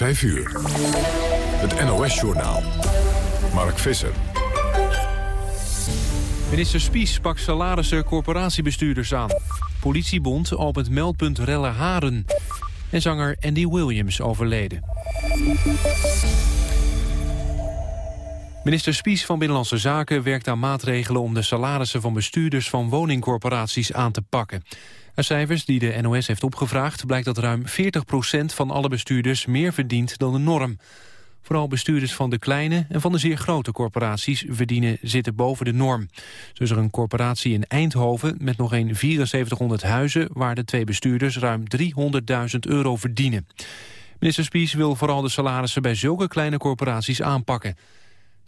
5 uur. Het NOS-journaal. Mark Visser. Minister Spies pakt salarissen corporatiebestuurders aan. Politiebond opent meldpunt Relle Haren. En zanger Andy Williams overleden. Minister Spies van Binnenlandse Zaken werkt aan maatregelen... om de salarissen van bestuurders van woningcorporaties aan te pakken. Uit cijfers die de NOS heeft opgevraagd... blijkt dat ruim 40% van alle bestuurders meer verdient dan de norm. Vooral bestuurders van de kleine en van de zeer grote corporaties verdienen zitten boven de norm. Zo is er een corporatie in Eindhoven met nog een 7400 huizen waar de twee bestuurders ruim 300.000 euro verdienen. Minister Spies wil vooral de salarissen bij zulke kleine corporaties aanpakken.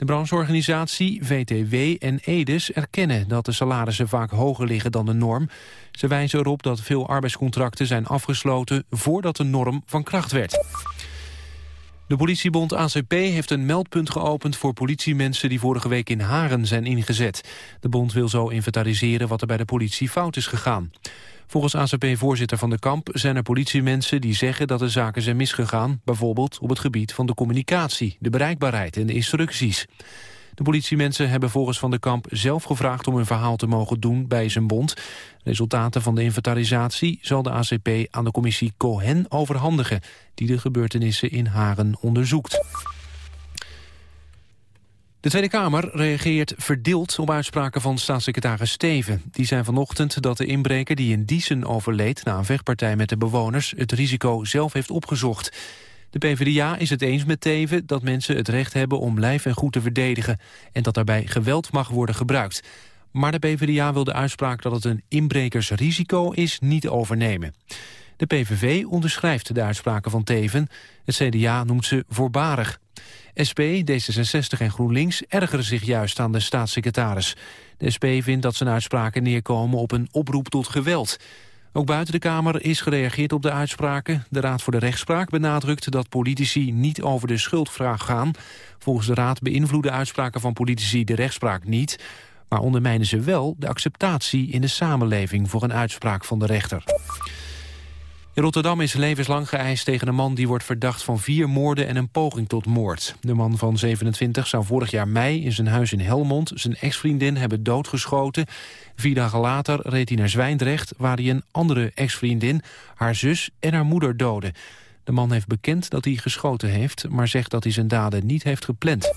De brancheorganisatie VTW en EDES erkennen dat de salarissen vaak hoger liggen dan de norm. Ze wijzen erop dat veel arbeidscontracten zijn afgesloten voordat de norm van kracht werd. De politiebond ACP heeft een meldpunt geopend voor politiemensen die vorige week in Haren zijn ingezet. De bond wil zo inventariseren wat er bij de politie fout is gegaan. Volgens ACP-voorzitter Van de Kamp zijn er politiemensen die zeggen dat de zaken zijn misgegaan, bijvoorbeeld op het gebied van de communicatie, de bereikbaarheid en de instructies. De politiemensen hebben volgens Van de Kamp zelf gevraagd om hun verhaal te mogen doen bij zijn bond. Resultaten van de inventarisatie zal de ACP aan de commissie Cohen overhandigen, die de gebeurtenissen in Haren onderzoekt. De Tweede Kamer reageert verdeeld op uitspraken van staatssecretaris Steven. Die zijn vanochtend dat de inbreker die in Diesen overleed... na een vechtpartij met de bewoners het risico zelf heeft opgezocht. De PvdA is het eens met Teven dat mensen het recht hebben om lijf en goed te verdedigen... en dat daarbij geweld mag worden gebruikt. Maar de PvdA wil de uitspraak dat het een inbrekersrisico is niet overnemen. De PVV onderschrijft de uitspraken van Teven. Het CDA noemt ze voorbarig. SP, D66 en GroenLinks ergeren zich juist aan de staatssecretaris. De SP vindt dat zijn uitspraken neerkomen op een oproep tot geweld. Ook buiten de Kamer is gereageerd op de uitspraken. De Raad voor de Rechtspraak benadrukt dat politici niet over de schuldvraag gaan. Volgens de Raad beïnvloeden uitspraken van politici de rechtspraak niet... maar ondermijnen ze wel de acceptatie in de samenleving voor een uitspraak van de rechter. In Rotterdam is levenslang geëist tegen een man die wordt verdacht van vier moorden en een poging tot moord. De man van 27 zou vorig jaar mei in zijn huis in Helmond zijn ex-vriendin hebben doodgeschoten. Vier dagen later reed hij naar Zwijndrecht waar hij een andere ex-vriendin, haar zus en haar moeder doodde. De man heeft bekend dat hij geschoten heeft, maar zegt dat hij zijn daden niet heeft gepland.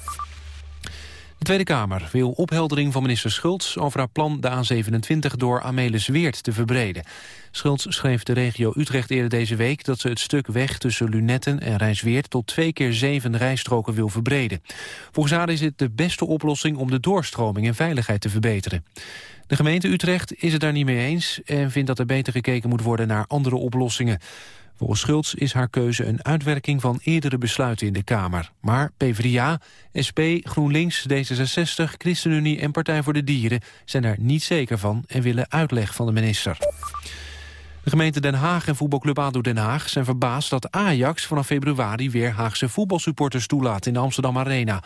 De Tweede Kamer wil opheldering van minister Schultz over haar plan de A27 door Amelis Weert te verbreden. Schultz schreef de regio Utrecht eerder deze week dat ze het stuk weg tussen Lunetten en Rijnsweert tot twee keer zeven rijstroken wil verbreden. Volgens haar is het de beste oplossing om de doorstroming en veiligheid te verbeteren. De gemeente Utrecht is het daar niet mee eens en vindt dat er beter gekeken moet worden naar andere oplossingen. Volgens Schultz is haar keuze een uitwerking van eerdere besluiten in de Kamer. Maar PvdA, SP, GroenLinks, D66, ChristenUnie en Partij voor de Dieren zijn er niet zeker van en willen uitleg van de minister. De gemeente Den Haag en voetbalclub ADO Den Haag zijn verbaasd dat Ajax vanaf februari weer Haagse voetbalsupporters toelaat in de Amsterdam Arena.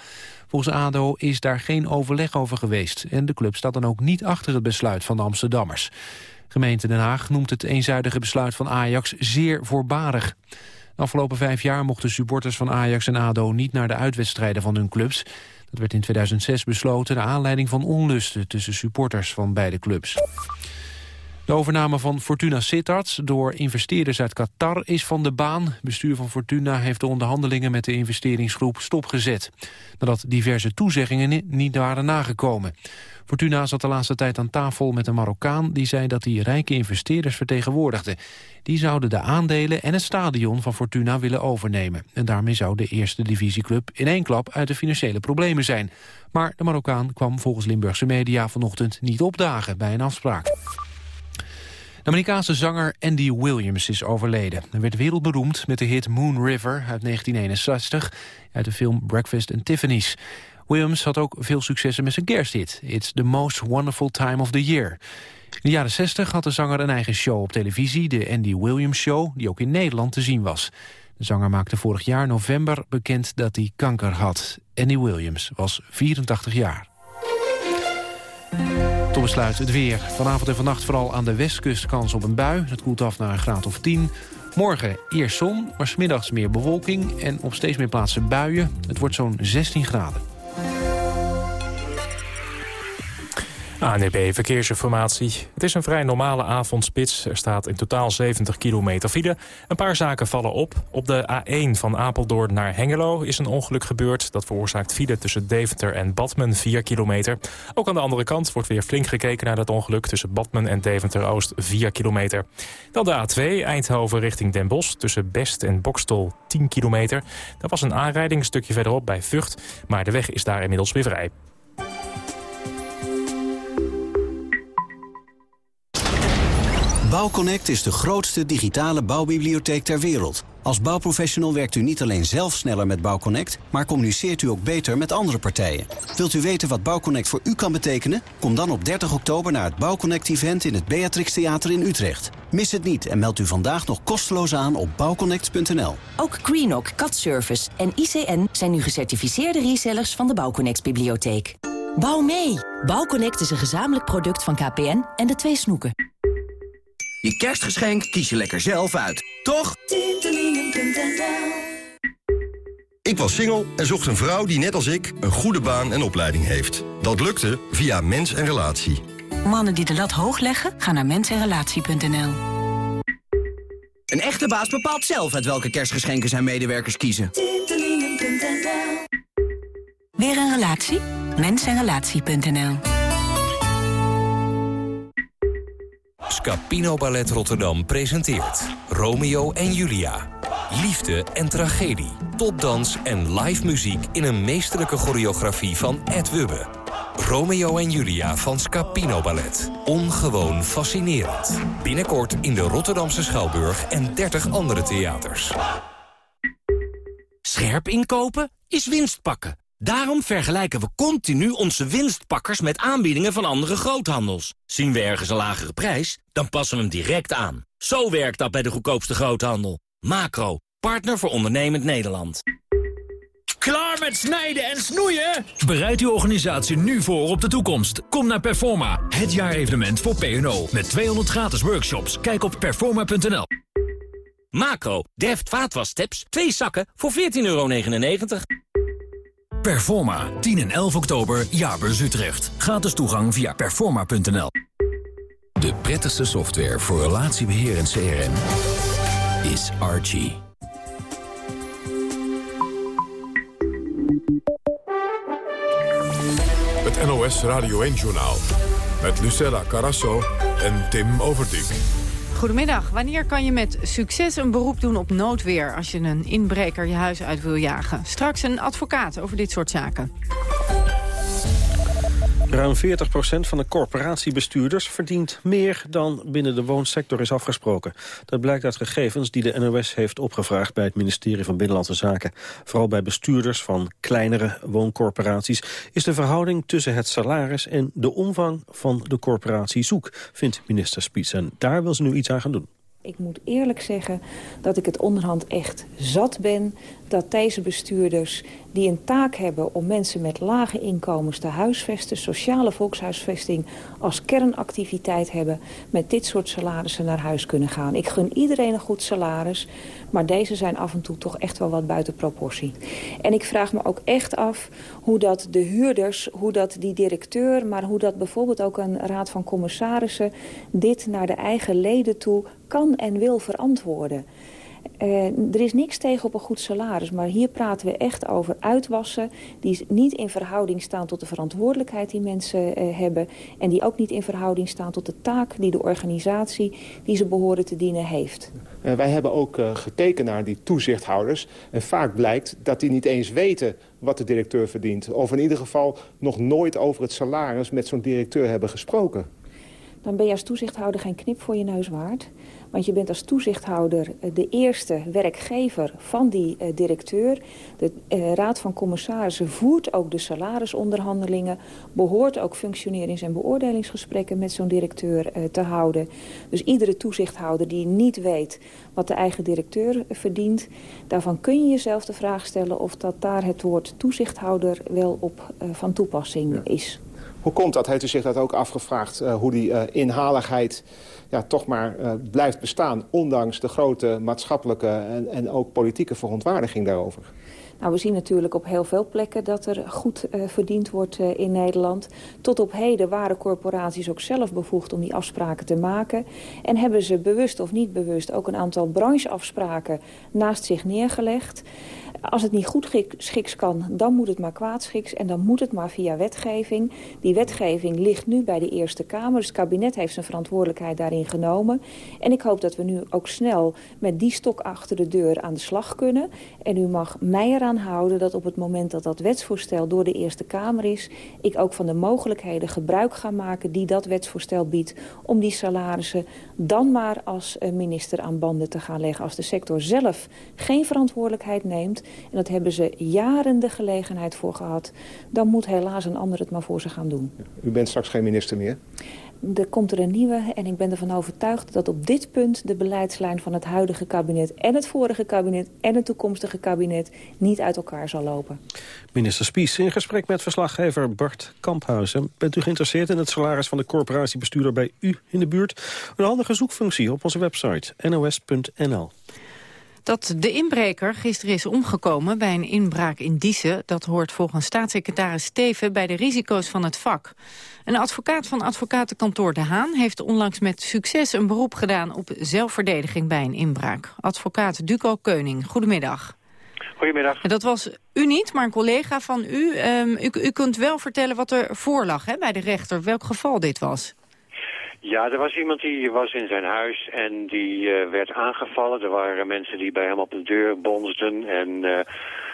Volgens ADO is daar geen overleg over geweest en de club staat dan ook niet achter het besluit van de Amsterdammers. Gemeente Den Haag noemt het eenzijdige besluit van Ajax zeer voorbarig. De afgelopen vijf jaar mochten supporters van Ajax en ADO niet naar de uitwedstrijden van hun clubs. Dat werd in 2006 besloten naar aanleiding van onlusten tussen supporters van beide clubs. De overname van Fortuna Sittard door investeerders uit Qatar is van de baan. Bestuur van Fortuna heeft de onderhandelingen met de investeringsgroep stopgezet. Nadat diverse toezeggingen niet waren nagekomen. Fortuna zat de laatste tijd aan tafel met een Marokkaan... die zei dat hij rijke investeerders vertegenwoordigde. Die zouden de aandelen en het stadion van Fortuna willen overnemen. En daarmee zou de eerste divisieclub in één klap uit de financiële problemen zijn. Maar de Marokkaan kwam volgens Limburgse media vanochtend niet opdagen bij een afspraak. De Amerikaanse zanger Andy Williams is overleden. Hij werd wereldberoemd met de hit Moon River uit 1961... uit de film Breakfast and Tiffany's. Williams had ook veel successen met zijn kersthit. It's the most wonderful time of the year. In de jaren 60 had de zanger een eigen show op televisie, de Andy Williams Show, die ook in Nederland te zien was. De zanger maakte vorig jaar november bekend dat hij kanker had. Andy Williams was 84 jaar. Tot besluit het weer. Vanavond en vannacht vooral aan de westkust kans op een bui. Het koelt af naar een graad of 10. Morgen eerst zon, maar smiddags meer bewolking en op steeds meer plaatsen buien. Het wordt zo'n 16 graden. ANEB Verkeersinformatie. Het is een vrij normale avondspits. Er staat in totaal 70 kilometer file. Een paar zaken vallen op. Op de A1 van Apeldoorn naar Hengelo is een ongeluk gebeurd. Dat veroorzaakt file tussen Deventer en Badmen, 4 kilometer. Ook aan de andere kant wordt weer flink gekeken naar dat ongeluk... tussen Badmen en Deventer-Oost, 4 kilometer. Dan de A2 Eindhoven richting Den Bosch... tussen Best en Bokstol, 10 kilometer. Dat was een aanrijding een stukje verderop bij Vught... maar de weg is daar inmiddels weer vrij. Bouwconnect is de grootste digitale bouwbibliotheek ter wereld. Als bouwprofessional werkt u niet alleen zelf sneller met Bouwconnect... maar communiceert u ook beter met andere partijen. Wilt u weten wat Bouwconnect voor u kan betekenen? Kom dan op 30 oktober naar het Bouwconnect-event... in het Beatrix Theater in Utrecht. Mis het niet en meld u vandaag nog kosteloos aan op bouwconnect.nl. Ook Greenock, Cat Service en ICN zijn nu gecertificeerde resellers van de Bouwconnect-bibliotheek. Bouw mee! Bouwconnect is een gezamenlijk product van KPN en de twee snoeken. Je kerstgeschenk kies je lekker zelf uit, toch? Ik was single en zocht een vrouw die net als ik een goede baan en opleiding heeft. Dat lukte via Mens en Relatie. Mannen die de lat hoog leggen, gaan naar mensenrelatie.nl. Een echte baas bepaalt zelf uit welke kerstgeschenken zijn medewerkers kiezen. Weer een relatie? Mensenrelatie.nl Scapino Ballet Rotterdam presenteert Romeo en Julia. Liefde en tragedie, topdans en live muziek in een meesterlijke choreografie van Ed Wubbe. Romeo en Julia van Scapino Ballet. Ongewoon fascinerend. Binnenkort in de Rotterdamse Schouwburg en 30 andere theaters. Scherp inkopen is winst pakken. Daarom vergelijken we continu onze winstpakkers met aanbiedingen van andere groothandels. Zien we ergens een lagere prijs, dan passen we hem direct aan. Zo werkt dat bij de goedkoopste groothandel. Macro, partner voor ondernemend Nederland. Klaar met snijden en snoeien? Bereid uw organisatie nu voor op de toekomst. Kom naar Performa, het jaarevenement voor P&O. Met 200 gratis workshops. Kijk op performa.nl. Macro, deft vaatwassteps, twee zakken voor 14,99 euro. Performa, 10 en 11 oktober, Jaarbeurs Utrecht. Gratis toegang via performa.nl. De prettigste software voor relatiebeheer en CRM is Archie. Het NOS Radio 1-journaal met Lucella Carasso en Tim Overdijk. Goedemiddag. Wanneer kan je met succes een beroep doen op noodweer... als je een inbreker je huis uit wil jagen? Straks een advocaat over dit soort zaken. Ruim 40% van de corporatiebestuurders verdient meer dan binnen de woonsector is afgesproken. Dat blijkt uit gegevens die de NOS heeft opgevraagd bij het ministerie van Binnenlandse Zaken. Vooral bij bestuurders van kleinere wooncorporaties is de verhouding tussen het salaris en de omvang van de corporatie zoek, vindt minister Spiets. En daar wil ze nu iets aan gaan doen. Ik moet eerlijk zeggen dat ik het onderhand echt zat ben... dat deze bestuurders die een taak hebben om mensen met lage inkomens te huisvesten... sociale volkshuisvesting als kernactiviteit hebben... met dit soort salarissen naar huis kunnen gaan. Ik gun iedereen een goed salaris, maar deze zijn af en toe toch echt wel wat buiten proportie. En ik vraag me ook echt af hoe dat de huurders, hoe dat die directeur... maar hoe dat bijvoorbeeld ook een raad van commissarissen... dit naar de eigen leden toe kan en wil verantwoorden. Uh, er is niks tegen op een goed salaris, maar hier praten we echt over uitwassen... die niet in verhouding staan tot de verantwoordelijkheid die mensen uh, hebben... en die ook niet in verhouding staan tot de taak die de organisatie... die ze behoren te dienen heeft. Uh, wij hebben ook gekeken naar die toezichthouders. En vaak blijkt dat die niet eens weten wat de directeur verdient. Of in ieder geval nog nooit over het salaris met zo'n directeur hebben gesproken. Dan ben je als toezichthouder geen knip voor je neus waard... Want je bent als toezichthouder eh, de eerste werkgever van die uh, directeur. De uh, Raad van Commissarissen voert ook de salarisonderhandelingen. Behoort ook functionerings- en beoordelingsgesprekken met zo'n directeur uh, te houden. Dus iedere toezichthouder die niet weet wat de eigen directeur verdient... daarvan kun je jezelf de vraag stellen of dat daar het woord toezichthouder wel op van toepassing ja. is. Hoe komt dat? Heeft u zich dat ook afgevraagd, hoe die inhaligheid ja, toch maar blijft bestaan... ondanks de grote maatschappelijke en, en ook politieke verontwaardiging daarover? Nou, we zien natuurlijk op heel veel plekken dat er goed uh, verdiend wordt in Nederland. Tot op heden waren corporaties ook zelf bevoegd om die afspraken te maken. En hebben ze bewust of niet bewust ook een aantal brancheafspraken naast zich neergelegd. Als het niet goed schiks kan, dan moet het maar kwaadschiks. En dan moet het maar via wetgeving. Die wetgeving ligt nu bij de Eerste Kamer. Dus het kabinet heeft zijn verantwoordelijkheid daarin genomen. En ik hoop dat we nu ook snel met die stok achter de deur aan de slag kunnen. En u mag mij eraan houden dat op het moment dat dat wetsvoorstel door de Eerste Kamer is... ik ook van de mogelijkheden gebruik ga maken die dat wetsvoorstel biedt... om die salarissen dan maar als eh, minister aan banden te gaan leggen. Als de sector zelf geen verantwoordelijkheid neemt en dat hebben ze jaren de gelegenheid voor gehad. Dan moet helaas een ander het maar voor ze gaan doen. U bent straks geen minister meer? Er komt er een nieuwe en ik ben ervan overtuigd dat op dit punt de beleidslijn van het huidige kabinet en het vorige kabinet en het toekomstige kabinet niet uit elkaar zal lopen. Minister Spies in gesprek met verslaggever Bart Kamphuizen. Bent u geïnteresseerd in het salaris van de corporatiebestuurder bij u in de buurt? Een handige zoekfunctie op onze website nos.nl. Dat de inbreker gisteren is omgekomen bij een inbraak in Diezen... dat hoort volgens staatssecretaris Steven bij de risico's van het vak. Een advocaat van advocatenkantoor De Haan heeft onlangs met succes... een beroep gedaan op zelfverdediging bij een inbraak. Advocaat Duco Keuning, goedemiddag. Goedemiddag. Dat was u niet, maar een collega van u. Um, u, u kunt wel vertellen wat er voorlag hè, bij de rechter, welk geval dit was. Ja, er was iemand die was in zijn huis en die uh, werd aangevallen. Er waren mensen die bij hem op de deur bonsden en uh,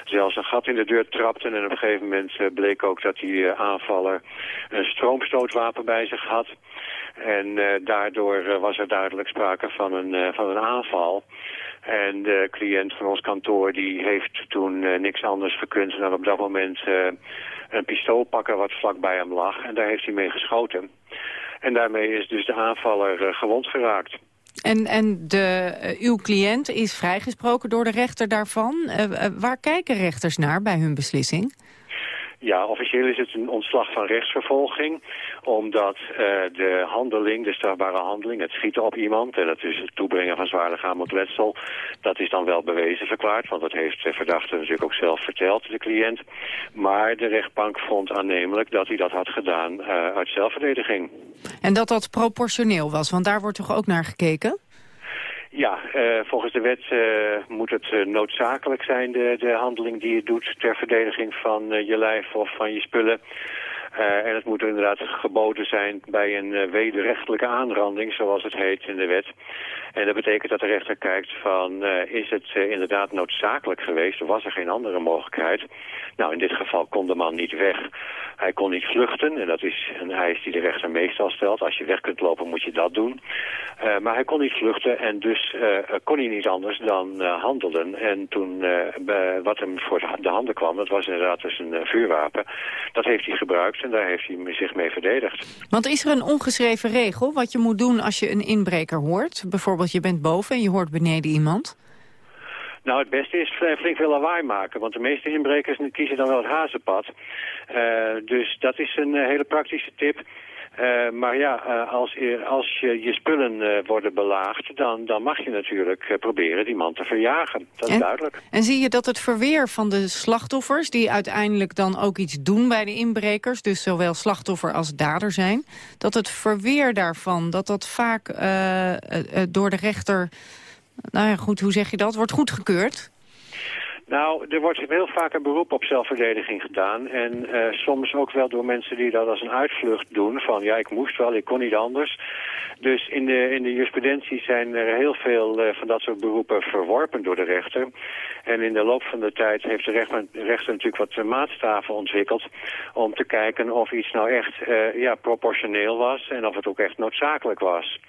zelfs een gat in de deur trapten. En op een gegeven moment uh, bleek ook dat die aanvaller een stroomstootwapen bij zich had. En daardoor was er duidelijk sprake van een, van een aanval. En de cliënt van ons kantoor die heeft toen niks anders gekund dan op dat moment een pistool pakken wat vlak bij hem lag. En daar heeft hij mee geschoten. En daarmee is dus de aanvaller eh, gewond geraakt. En, en de, uh, uw cliënt is vrijgesproken door de rechter daarvan. Uh, waar kijken rechters naar bij hun beslissing? Ja, officieel is het een ontslag van rechtsvervolging. Omdat uh, de handeling, de strafbare handeling, het schieten op iemand... en dat is het toebrengen van zwaar lichamelijk letsel... dat is dan wel bewezen verklaard. Want dat heeft de verdachte natuurlijk ook zelf verteld, de cliënt. Maar de rechtbank vond aannemelijk dat hij dat had gedaan uh, uit zelfverdediging. En dat dat proportioneel was, want daar wordt toch ook naar gekeken? Ja, uh, volgens de wet uh, moet het uh, noodzakelijk zijn, de, de handeling die je doet ter verdediging van je lijf of van je spullen. Uh, en het moet inderdaad geboden zijn bij een uh, wederrechtelijke aanranding, zoals het heet in de wet. En dat betekent dat de rechter kijkt van, uh, is het inderdaad noodzakelijk geweest was er geen andere mogelijkheid? Nou, in dit geval kon de man niet weg. Hij kon niet vluchten en dat is een eis die de rechter meestal stelt. Als je weg kunt lopen moet je dat doen. maar hij kon niet vluchten en dus kon hij niet anders dan handelen. En toen wat hem voor de handen kwam, dat was inderdaad dus een vuurwapen. Dat heeft hij gebruikt en daar heeft hij zich mee verdedigd. Want is er een ongeschreven regel wat je moet doen als je een inbreker hoort? Bijvoorbeeld je bent boven en je hoort beneden iemand? Nou, het beste is flink veel lawaai maken, want de meeste inbrekers kiezen dan wel het hazenpad. Uh, dus dat is een uh, hele praktische tip. Uh, maar ja, uh, als, als je, je spullen uh, worden belaagd, dan, dan mag je natuurlijk proberen die man te verjagen. Dat is duidelijk. En zie je dat het verweer van de slachtoffers, die uiteindelijk dan ook iets doen bij de inbrekers, dus zowel slachtoffer als dader zijn, dat het verweer daarvan, dat dat vaak door de rechter, nou ja goed, hoe zeg je dat, wordt goedgekeurd? Nou, er wordt heel vaak een beroep op zelfverdediging gedaan. En uh, soms ook wel door mensen die dat als een uitvlucht doen. Van ja, ik moest wel, ik kon niet anders. Dus in de, in de jurisprudentie zijn er heel veel uh, van dat soort beroepen verworpen door de rechter. En in de loop van de tijd heeft de rechter, rechter natuurlijk wat maatstaven ontwikkeld... om te kijken of iets nou echt uh, ja, proportioneel was en of het ook echt noodzakelijk was.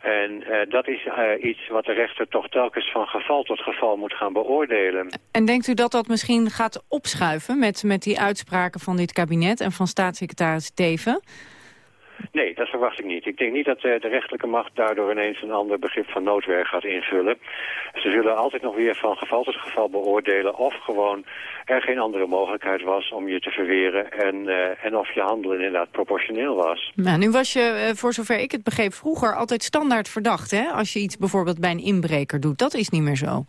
En uh, dat is uh, iets wat de rechter toch telkens van geval tot geval moet gaan beoordelen. En denkt u dat dat misschien gaat opschuiven met, met die uitspraken van dit kabinet en van staatssecretaris Teven? Nee, dat verwacht ik niet. Ik denk niet dat de rechterlijke macht daardoor ineens een ander begrip van noodwerk gaat invullen. Ze zullen altijd nog weer van geval tot geval beoordelen of gewoon er geen andere mogelijkheid was om je te verweren en, en of je handelen inderdaad proportioneel was. Nou, nu was je, voor zover ik het begreep, vroeger altijd standaard verdacht, hè? Als je iets bijvoorbeeld bij een inbreker doet. Dat is niet meer zo.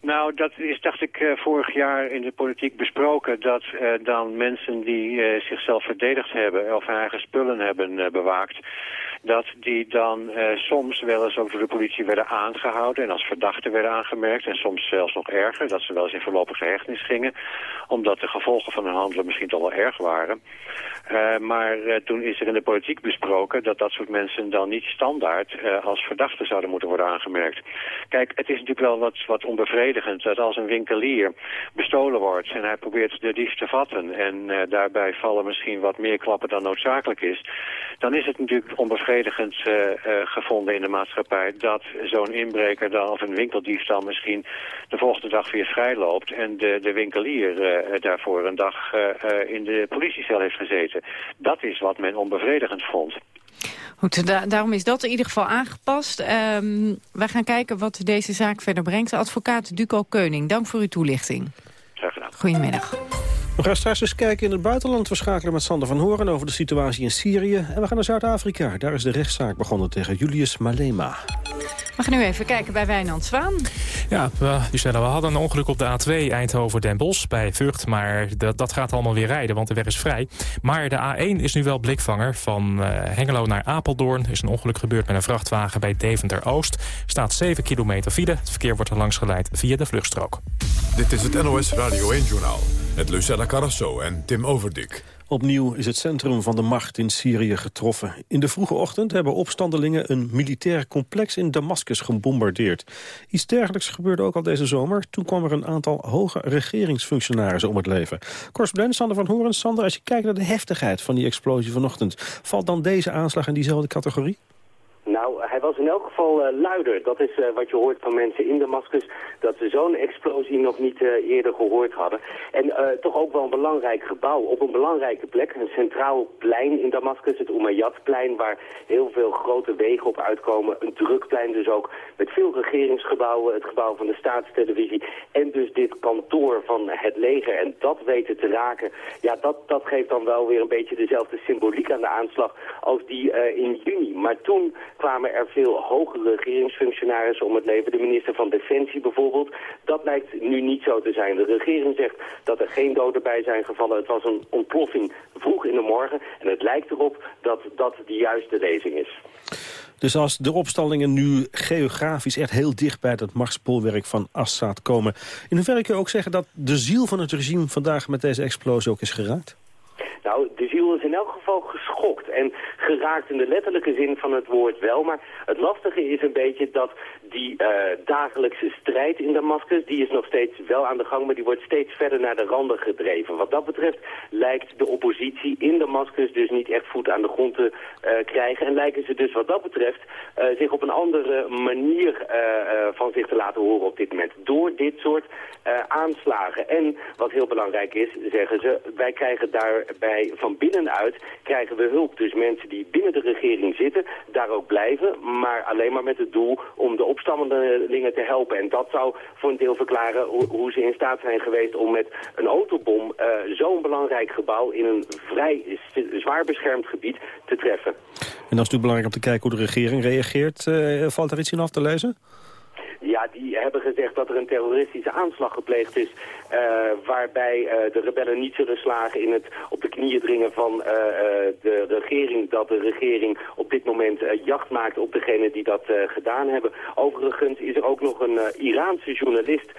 Nou, dat is, dacht ik, uh, vorig jaar in de politiek besproken... dat uh, dan mensen die uh, zichzelf verdedigd hebben... of hun eigen spullen hebben bewaakt dat die dan uh, soms wel eens ook door de politie werden aangehouden en als verdachten werden aangemerkt. En soms zelfs nog erger, dat ze wel eens in voorlopige hechtenis gingen. Omdat de gevolgen van hun handelen misschien toch wel erg waren. Uh, maar uh, toen is er in de politiek besproken dat dat soort mensen dan niet standaard als verdachten zouden moeten worden aangemerkt. Kijk, het is natuurlijk wel wat, wat onbevredigend dat als een winkelier bestolen wordt en hij probeert de dief te vatten en daarbij vallen misschien wat meer klappen dan noodzakelijk is, dan is het natuurlijk onbevredigend bevredigend uh, uh, gevonden in de maatschappij... dat zo'n inbreker dan, of een winkeldiefstal misschien de volgende dag weer vrijloopt... en de, de winkelier uh, daarvoor een dag in de politiecel heeft gezeten. Dat is wat men onbevredigend vond. Goed, da daarom is dat in ieder geval aangepast. Um, wij gaan kijken wat deze zaak verder brengt. Advocaat Duco Keuning, dank voor uw toelichting. Graag gedaan. Goedemiddag. We gaan straks eens kijken in het buitenland. We schakelen met Sander van Horen over de situatie in Syrië. En we gaan naar Zuid-Afrika. Daar is de rechtszaak begonnen tegen Julius Malema. We gaan nu even kijken bij Wijnand Zwaan. Ja, we, we hadden een ongeluk op de A2 Eindhoven-Den Bosch bij Vught. Maar dat, dat gaat allemaal weer rijden, want de weg is vrij. Maar de A1 is nu wel blikvanger. Van uh, Hengelo naar Apeldoorn is een ongeluk gebeurd met een vrachtwagen bij Deventer-Oost. staat 7 kilometer file. Het verkeer wordt er langs geleid via de vluchtstrook. Dit is het NOS Radio 1-journaal met Lucella Carrasso en Tim Overdik. Opnieuw is het centrum van de macht in Syrië getroffen. In de vroege ochtend hebben opstandelingen een militair complex in Damascus gebombardeerd. Iets dergelijks gebeurde ook al deze zomer. Toen kwam er een aantal hoge regeringsfunctionarissen om het leven. Correspondent Sander van Horen. Sander, als je kijkt naar de heftigheid van die explosie vanochtend... valt dan deze aanslag in diezelfde categorie? Nou, hij was in elk geval uh, luider. Dat is uh, wat je hoort van mensen in Damascus. Dat ze zo'n explosie nog niet uh, eerder gehoord hadden. En toch ook wel een belangrijk gebouw. Op een belangrijke plek. Een centraal plein in Damascus. Het Umayyad-plein. Waar heel veel grote wegen op uitkomen. Een drukplein dus ook. Met veel regeringsgebouwen. Het gebouw van de staatstelevisie. En dus dit kantoor van het leger. En dat weten te raken. Ja, dat, dat geeft dan wel weer een beetje dezelfde symboliek aan de aanslag. Als die in juni. Maar toen kwamen er veel hogere regeringsfunctionarissen om het leven. De minister van Defensie bijvoorbeeld. Dat lijkt nu niet zo te zijn. De regering zegt dat er geen doden bij zijn gevallen. Het was een ontploffing vroeg in de morgen. En het lijkt erop dat dat de juiste lezing is. Dus als de opstallingen nu geografisch echt heel dicht bij het machtsbolwerk van Assad komen... in hoeverre kun je ook zeggen dat de ziel van het regime vandaag met deze explosie ook is geraakt? Nou, de ziel is in elk geval geschokt en geraakt in de letterlijke zin van het woord wel. Maar het lastige is een beetje dat die uh, dagelijkse strijd in Damascus, die is nog steeds wel aan de gang, maar die wordt steeds verder naar de randen gedreven. Wat dat betreft lijkt de oppositie in Damascus dus niet echt voet aan de grond te uh, krijgen. En lijken ze dus wat dat betreft uh, zich op een andere manier van zich te laten horen op dit moment. Door dit soort aanslagen. En wat heel belangrijk is, zeggen ze, wij krijgen daarbij van binnenuit krijgen we hulp. Dus mensen die binnen de regering zitten, daar ook blijven, maar alleen maar met het doel om de opstandelingen te helpen. En dat zou voor een deel verklaren hoe, hoe ze in staat zijn geweest om met een autobom uh, zo'n belangrijk gebouw in een vrij zwaar beschermd gebied te treffen. En dat is natuurlijk belangrijk om te kijken hoe de regering reageert. Uh, valt er iets in af te lezen? Ja, die hebben gezegd dat er een terroristische aanslag gepleegd is... Uh, waarbij uh, de rebellen niet zullen slagen in het op de knieën dringen van uh, de regering... dat de regering op dit moment jacht maakt op degenen die dat gedaan hebben. Overigens is er ook nog een Iraanse journalist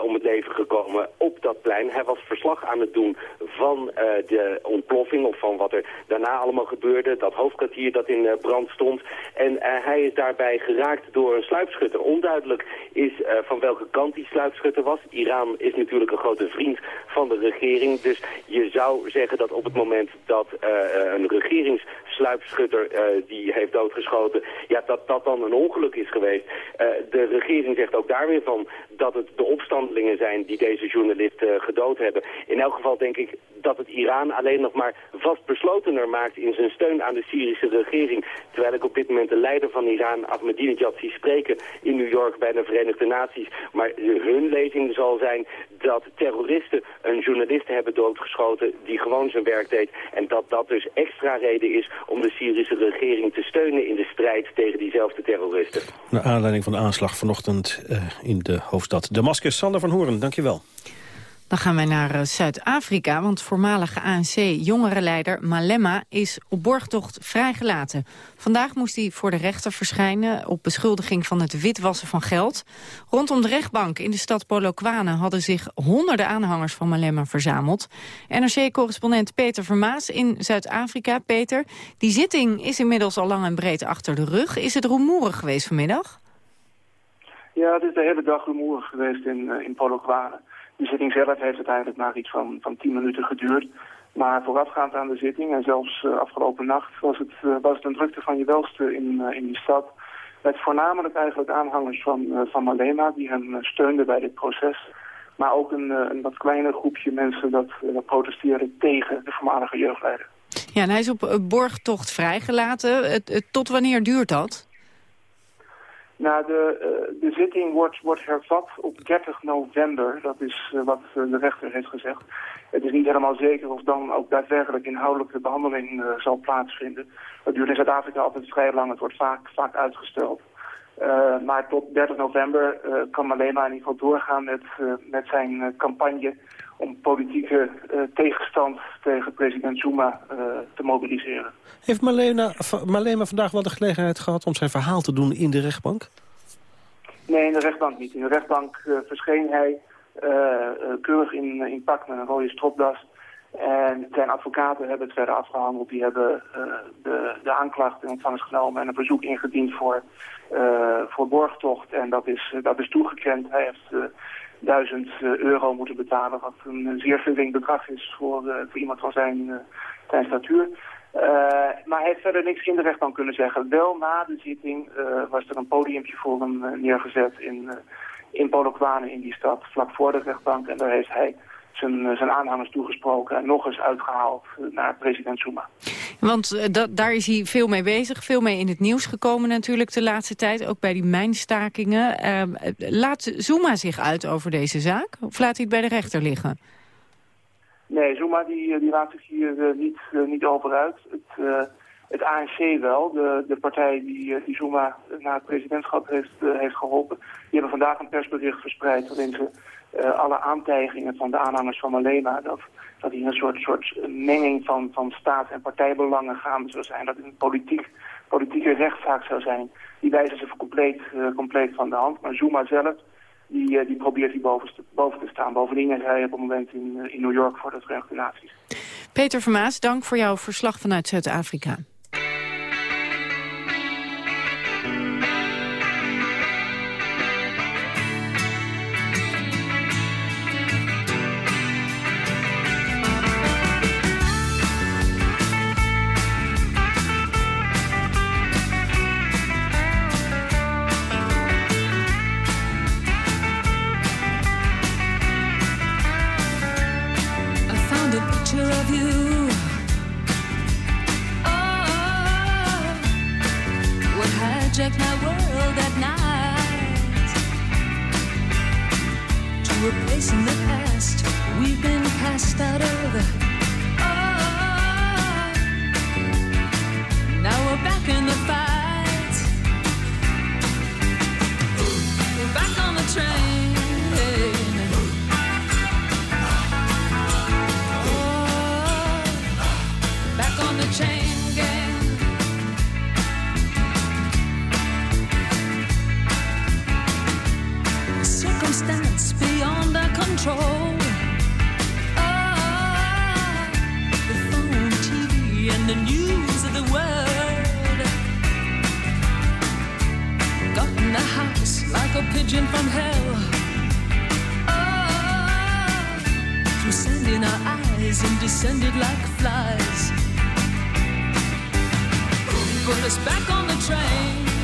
om het leven gekomen op dat plein. Hij was verslag aan het doen van de ontploffing of van wat er daarna allemaal gebeurde. Dat hoofdkwartier dat in brand stond. En hij is daarbij geraakt door een sluipschutter. Onduidelijk is uh, van welke kant die sluipschutter was. Iran is natuurlijk een grote vriend van de regering. Dus je zou zeggen dat op het moment dat uh, een regeringssluipschutter uh, die heeft doodgeschoten... ja, dat dat dan een ongeluk is geweest. de regering zegt ook daar weer van dat het de opstandelingen zijn die deze journalist gedood hebben. In elk geval denk ik dat het Iran alleen nog maar vastbeslotener maakt in zijn steun aan de Syrische regering. Terwijl ik op dit moment de leider van Iran, Ahmadinejad, zie spreken in New York bij de Verenigde Naties. Maar hun lezing zal zijn dat terroristen een journalist hebben doodgeschoten die gewoon zijn werk deed. En dat dat dus extra reden is om de Syrische regering te steunen in de strijd tegen diezelfde terroristen. Naar aanleiding van de aanslag vanochtend uh, in de hoofdstad Damascus. Sander van Horen, dankjewel. Dan gaan wij naar uh, Zuid-Afrika, want voormalige ANC-jongerenleider Malema is op borgtocht vrijgelaten. Vandaag moest hij voor de rechter verschijnen op beschuldiging van het witwassen van geld. Rondom de rechtbank in de stad Polokwane hadden zich honderden aanhangers van Malema verzameld. NRC-correspondent Peter Vermaas in Zuid-Afrika. Peter, die zitting is inmiddels al lang en breed achter de rug. Is het rumoerig geweest vanmiddag? Ja, het is de hele dag rumoerig geweest in, uh, in Polokwane. De zitting zelf heeft uiteindelijk maar iets van, van 10 minuten geduurd. Maar voorafgaand aan de zitting en zelfs uh, afgelopen nacht was het, uh, was het een drukte van je welste in, uh, in die stad. Met voornamelijk eigenlijk aanhangers van, van Malema die hem steunden bij dit proces. Maar ook een, een wat kleiner groepje mensen dat, dat protesteerde tegen de voormalige jeugdleider. Ja, en hij is op borgtocht vrijgelaten. tot wanneer duurt dat? Nou, de, uh, de zitting wordt, wordt hervat op 30 november. Dat is uh, wat uh, de rechter heeft gezegd. Het is niet helemaal zeker of dan ook daadwerkelijk inhoudelijke behandeling zal plaatsvinden. Dat duurt in Zuid-Afrika altijd vrij lang. Het wordt vaak, vaak uitgesteld. maar tot 30 november kan Malema in ieder geval doorgaan met, met zijn campagne om politieke tegenstand tegen president Zuma te mobiliseren. Heeft Malema, Malema vandaag wel de gelegenheid gehad om zijn verhaal te doen in de rechtbank? Nee, in de rechtbank niet. In de rechtbank uh, verscheen hij keurig in, in pak met een rode stropdas. En zijn advocaten hebben het verder afgehandeld. Die hebben de, de aanklacht in ontvangst genomen en een verzoek ingediend voor, voor borgtocht. En dat is, dat is toegekend. Hij heeft duizend euro moeten betalen, wat een zeer gering bedrag is voor, voor iemand van zijn, zijn statuur. Maar hij heeft verder niks in de rechtbank kunnen zeggen. Wel na de zitting was er een podiumpje voor hem neergezet in, in Polokwane in die stad, vlak voor de rechtbank. En daar heeft hij zijn, zijn aanhangers toegesproken en nog eens uitgehaald naar president Zuma. Want daar is hij veel mee bezig, veel mee in het nieuws gekomen natuurlijk de laatste tijd. Ook bij die mijnstakingen. Ehm, laat Zuma zich uit over deze zaak? Of laat hij het bij de rechter liggen? Nee, Zuma die, die laat zich hier uh, niet, uh, niet over uit. Het, het ANC wel, de, de partij die, die Zuma naar het presidentschap heeft, heeft geholpen. Die hebben vandaag een persbericht verspreid waarin ze alle aantijgingen van de aanhangers van Malema... dat, dat hier een soort, soort menging van, van staat- en partijbelangen gaande zou zijn. Dat een politiek, politieke rechtszaak zou zijn. Die wijzen ze compleet, compleet van de hand. Maar Zuma zelf die, die probeert hier boven, te staan. Bovendien is hij op het moment in, in New York voor de Verenigde Naties. Peter Vermaas, dank voor jouw verslag vanuit Zuid-Afrika. put us back on the train.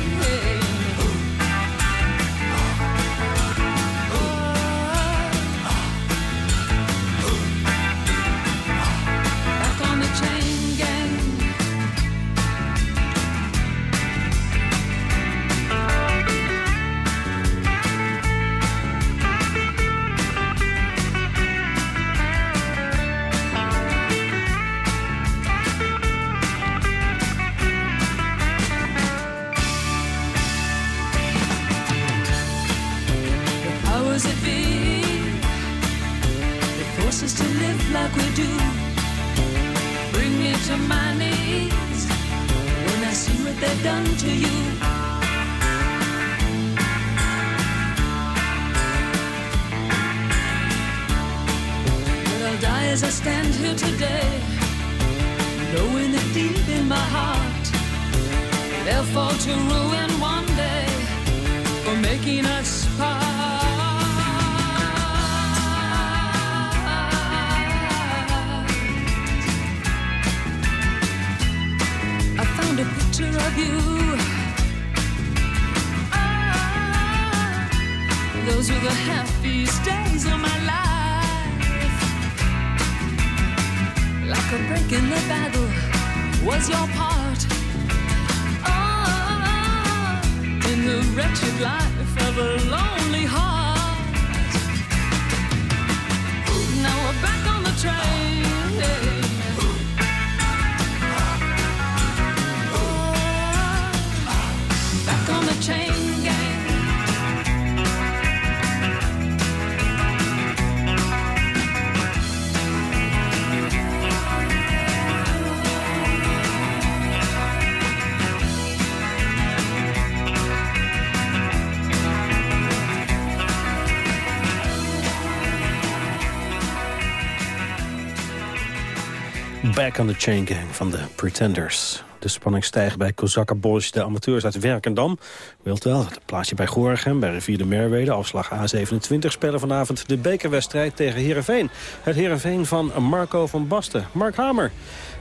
Back on the Chain Gang van de Pretenders. De spanning stijgt bij Kozakka Boys, de amateurs uit Werkendam. Wilt wel, het plaatsje bij Gorinchem, bij Rivier de Merwede, afslag A27... spelen vanavond de bekerwedstrijd tegen Heerenveen. Het Heerenveen van Marco van Basten. Mark Hamer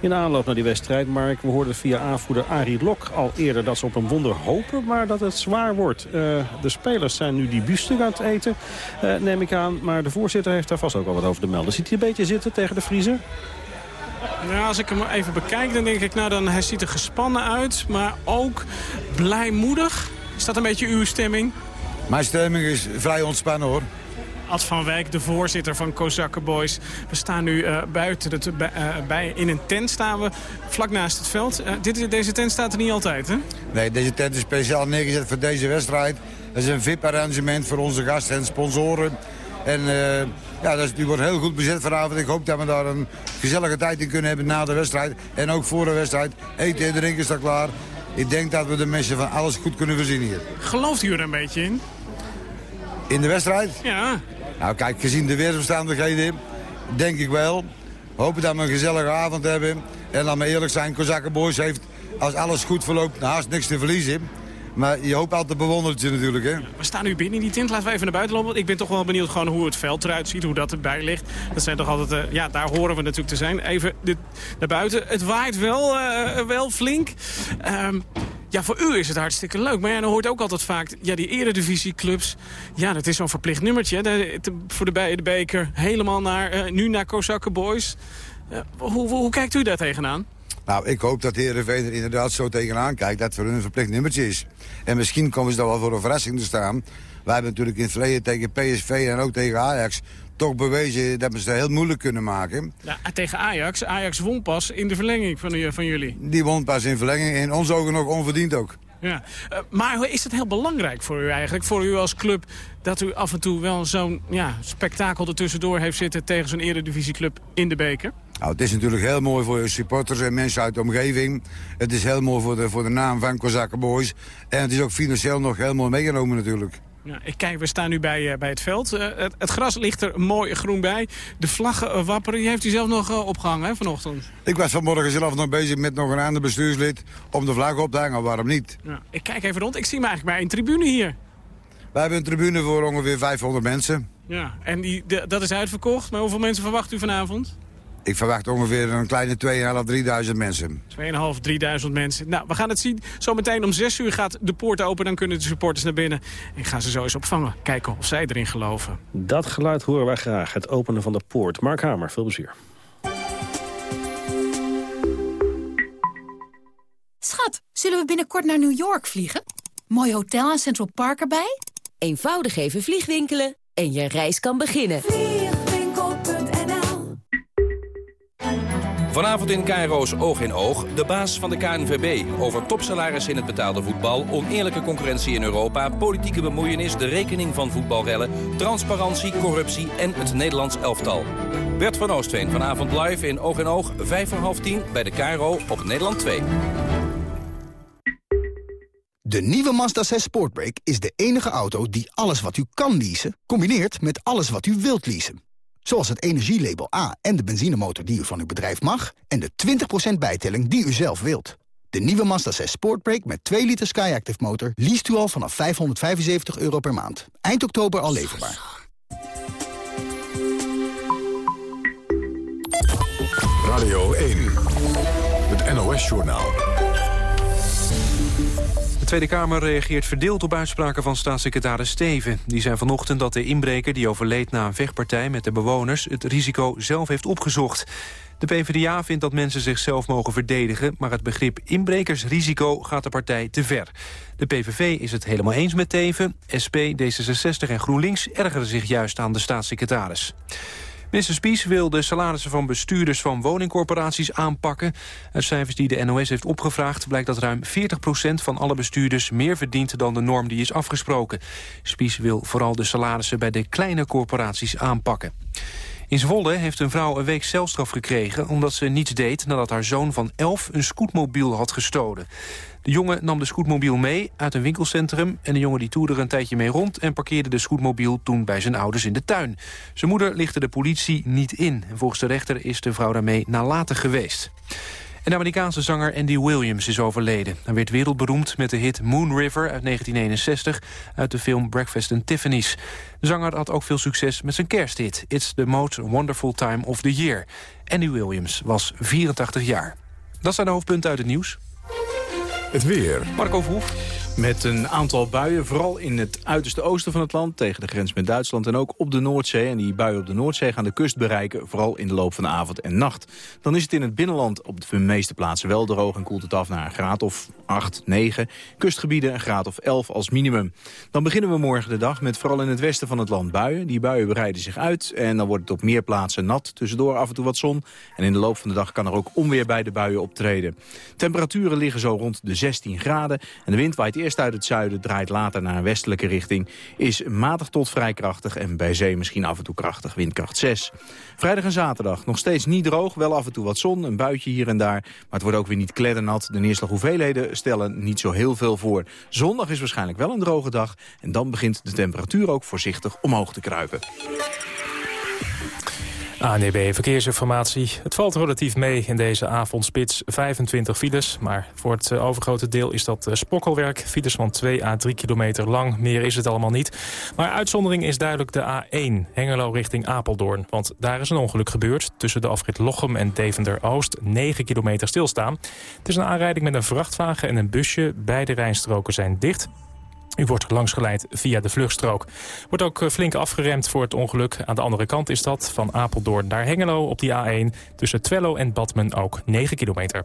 in aanloop naar die wedstrijd. Mark, we hoorden via aanvoerder Arie Lok al eerder dat ze op een wonder hopen... maar dat het zwaar wordt. Eh, de spelers zijn nu die biefstuk aan het eten, eh, neem ik aan. Maar de voorzitter heeft daar vast ook al wat over te melden. Ziet hij een beetje zitten tegen de Vriezer? Nou, als ik hem even bekijk, dan denk ik, nou, dan, hij ziet er gespannen uit. Maar ook blijmoedig. Is dat een beetje uw stemming? Mijn stemming is vrij ontspannen hoor. Ad van Wijk, de voorzitter van Kozakken Boys. We staan nu uh, buiten, het, uh, bij, in een tent staan we, vlak naast het veld. Uh, dit, deze tent staat er niet altijd, hè? Nee, deze tent is speciaal neergezet voor deze wedstrijd. Dat is een VIP-arrangement voor onze gasten en sponsoren. En ja, dat is, die wordt heel goed bezet vanavond. Ik hoop dat we daar een gezellige tijd in kunnen hebben na de wedstrijd. En ook voor de wedstrijd. Eten en drinken staat klaar. Ik denk dat we de mensen van alles goed kunnen voorzien hier. Gelooft u er een beetje in? In de wedstrijd? Ja. Nou kijk, gezien de weersomstandigheden, denk ik wel. Hopen dat we een gezellige avond hebben. En laat me eerlijk zijn, Kozakken Boys heeft, als alles goed verloopt, haast niks te verliezen. Maar je hoopt altijd bewondertje natuurlijk, hè? We staan nu binnen in die tent. Laten we even naar buiten lopen. Ik ben toch wel benieuwd gewoon hoe het veld eruit ziet, hoe dat erbij ligt. Dat zijn toch altijd, uh, ja, daar horen we natuurlijk te zijn. Even dit, naar buiten. Het waait wel, uh, wel flink. Um, ja, voor u is het hartstikke leuk. Maar ja, dan hoort ook altijd vaak, ja, die eredivisieclubs. Ja, dat is zo'n verplicht nummertje. Voor de, de beker helemaal naar, nu naar Kozakken Boys. hoe, hoe kijkt u daar tegenaan? Nou, ik hoop dat de Heerenveen er inderdaad zo tegenaan kijkt... dat het voor hun een verplicht nummertje is. En misschien komen ze dan wel voor een verrassing te staan. Wij hebben natuurlijk in het verleden tegen PSV en ook tegen Ajax... toch bewezen dat we ze heel moeilijk kunnen maken. Ja, tegen Ajax. Ajax won pas in de verlenging van, van jullie. Die won pas in verlenging. In onze ogen nog onverdiend ook. Ja. Uh, maar is het heel belangrijk voor u eigenlijk, voor u als club... dat u af en toe wel zo'n ja, spektakel ertussendoor heeft zitten... tegen zo'n eredivisieclub in de beker? Nou, het is natuurlijk heel mooi voor supporters en mensen uit de omgeving. Het is heel mooi voor de, voor de naam van Kozakken Boys. En het is ook financieel nog heel mooi meegenomen natuurlijk. Ja, ik kijk, we staan nu bij, uh, bij het veld. Uh, het, het, gras ligt er mooi groen bij. De vlaggen uh, wapperen. Die heeft u zelf nog opgehangen hè, vanochtend? Ik was vanmorgen zelf nog bezig met nog een ander bestuurslid... om de vlag op te hangen. Waarom niet? Ja, ik kijk even rond. Ik zie me eigenlijk bij een tribune hier. Wij hebben een tribune voor ongeveer 500 mensen. Ja, en die, de, dat is uitverkocht. Maar hoeveel mensen verwacht u vanavond? Ik verwacht ongeveer een kleine 2.500, 3.000 mensen. 2.500, 3.000 mensen. Nou, we gaan het zien. Zometeen om 6 uur gaat de poort open. Dan kunnen de supporters naar binnen. En gaan ze zo eens opvangen. Kijken of zij erin geloven. Dat geluid horen wij graag. Het openen van de poort. Mark Hamer, veel plezier. Schat, zullen we binnenkort naar New York vliegen? Mooi hotel en Central Park erbij? Eenvoudig even vliegwinkelen en je reis kan beginnen. Vanavond in Cairo's Oog in Oog, de baas van de KNVB... over topsalarissen in het betaalde voetbal, oneerlijke concurrentie in Europa... politieke bemoeienis, de rekening van voetbalrellen... transparantie, corruptie en het Nederlands elftal. Bert van Oostveen vanavond live in Oog in Oog, 5 voor half 10 bij de Cairo op Nederland 2. De nieuwe Mazda 6 Sportbrake is de enige auto die alles wat u kan leasen... combineert met alles wat u wilt leasen. Zoals het energielabel A en de benzinemotor die u van uw bedrijf mag... en de 20% bijtelling die u zelf wilt. De nieuwe Mazda 6 Sportbrake met 2 liter Skyactiv motor... leest u al vanaf 575 euro per maand. Eind oktober al leverbaar. Radio 1, het NOS-journaal. De Tweede Kamer reageert verdeeld op uitspraken van staatssecretaris Steven. Die zei vanochtend dat de inbreker die overleed na een vechtpartij met de bewoners... het risico zelf heeft opgezocht. De PvdA vindt dat mensen zichzelf mogen verdedigen... maar het begrip inbrekersrisico gaat de partij te ver. De PVV is het helemaal eens met Teven. SP, D66 en GroenLinks ergeren zich juist aan de staatssecretaris. Minister Spies wil de salarissen van bestuurders van woningcorporaties aanpakken. Uit cijfers die de NOS heeft opgevraagd blijkt dat ruim 40% van alle bestuurders meer verdient dan de norm die is afgesproken. Spies wil vooral de salarissen bij de kleine corporaties aanpakken. In Zwolle heeft een vrouw een week celstraf gekregen... omdat ze niets deed nadat haar zoon van 11 een scootmobiel had gestolen. De jongen nam de scootmobiel mee uit een winkelcentrum... en de jongen die toerde er een tijdje mee rond... en parkeerde de scootmobiel toen bij zijn ouders in de tuin. Zijn moeder lichtte de politie niet in. En volgens de rechter is de vrouw daarmee nalatig geweest. En de Amerikaanse zanger Andy Williams is overleden. Hij werd wereldberoemd met de hit Moon River uit 1961... uit de film Breakfast at Tiffany's. De zanger had ook veel succes met zijn kersthit... It's the most wonderful time of the year. Andy Williams was 84 jaar. Dat zijn de hoofdpunten uit het nieuws. Het weer. Marco Verhoef. Met een aantal buien, vooral in het uiterste oosten van het land... tegen de grens met Duitsland en ook op de Noordzee. En die buien op de Noordzee gaan de kust bereiken... vooral in de loop van de avond en nacht. Dan is het in het binnenland op de meeste plaatsen wel droog... en koelt het af naar een graad of 8, 9. Kustgebieden een graad of 11 als minimum. Dan beginnen we morgen de dag met vooral in het westen van het land buien. Die buien breiden zich uit en dan wordt het op meer plaatsen nat. Tussendoor af en toe wat zon. En in de loop van de dag kan er ook onweer bij de buien optreden. Temperaturen liggen zo rond de 16 graden. En de wind waait eerst uit het zuiden, draait later naar een westelijke richting. Is matig tot vrij krachtig en bij zee misschien af en toe krachtig, windkracht 6. Vrijdag en zaterdag nog steeds niet droog, wel af en toe wat zon, een buitje hier en daar. Maar het wordt ook weer niet kleddernat. De neerslaghoeveelheden stellen niet zo heel veel voor. Zondag is waarschijnlijk wel een droge dag en dan begint de temperatuur ook voorzichtig omhoog te kruipen. ANEB Verkeersinformatie. Het valt relatief mee in deze avondspits. 25 files, maar voor het eh, overgrote deel is dat eh, spokkelwerk. Files van 2 à 3 kilometer lang, meer is het allemaal niet. Maar uitzondering is duidelijk de A1, Hengelo richting Apeldoorn. Want daar is een ongeluk gebeurd. Tussen de afrit Lochem en Deventer-Oost 9 kilometer stilstaan. Het is een aanrijding met een vrachtwagen en een busje. Beide rijstroken zijn dicht. U wordt langsgeleid via de vluchtstrook. Wordt ook eh, flink afgeremd voor het ongeluk. Aan de andere kant is dat van Apeldoorn naar Hengelo op die A1. Tussen Twello en Badmen ook 9 kilometer.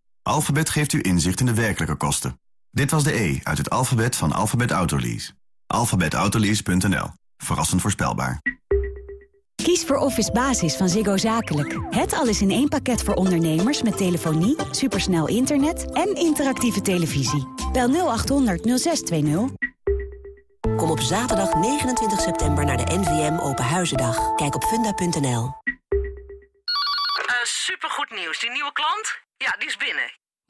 Alphabet geeft u inzicht in de werkelijke kosten. Dit was de E uit het alfabet van Alphabet Autolease. Alphabetautolease.nl. Verrassend voorspelbaar. Kies voor Office Basis van Ziggo Zakelijk. Het alles in één pakket voor ondernemers met telefonie, supersnel internet en interactieve televisie. Bel 0800 0620. Kom op zaterdag 29 september naar de NVM Open Huizendag. Kijk op funda.nl. Uh, supergoed nieuws. Die nieuwe klant? Ja, die is binnen.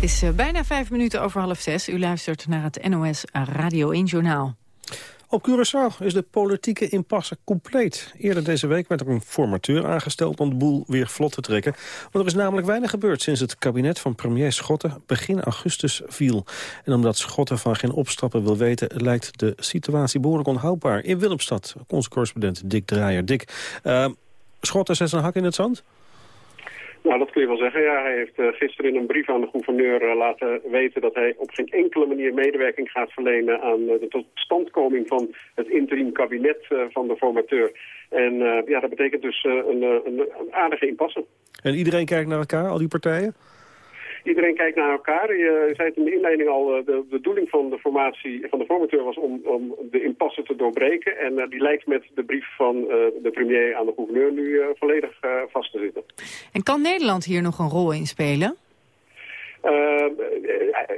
Is uh, bijna vijf minuten over half zes. U luistert naar het NOS Radio 1 Journaal. Op Curaçao is de politieke impasse compleet. Eerder deze week werd er een formateur aangesteld om de boel weer vlot te trekken. Want er is namelijk weinig gebeurd sinds het kabinet van premier Schotten begin augustus viel. En omdat Schotten van geen opstappen wil weten, lijkt de situatie behoorlijk onhoudbaar. In Willemstad, onze correspondent Dick Draaier. Dick, uh, Schotten zet zijn hak in het zand? Nou, dat kun je wel zeggen. Ja, hij heeft uh, gisteren in een brief aan de gouverneur uh, laten weten dat hij op geen enkele manier medewerking gaat verlenen aan uh, de totstandkoming van het interim kabinet van de formateur. En ja, dat betekent dus een, een, een aardige impasse. En iedereen kijkt naar elkaar, al die partijen? Iedereen kijkt naar elkaar. Je zei het in de inleiding al, eh, de bedoeling van de formatie van de formateur was om, om de impasse te doorbreken. En uh, die lijkt met de brief van uh, de premier aan de gouverneur nu volledig vast te zitten. En kan Nederland hier nog een rol in spelen? Uh,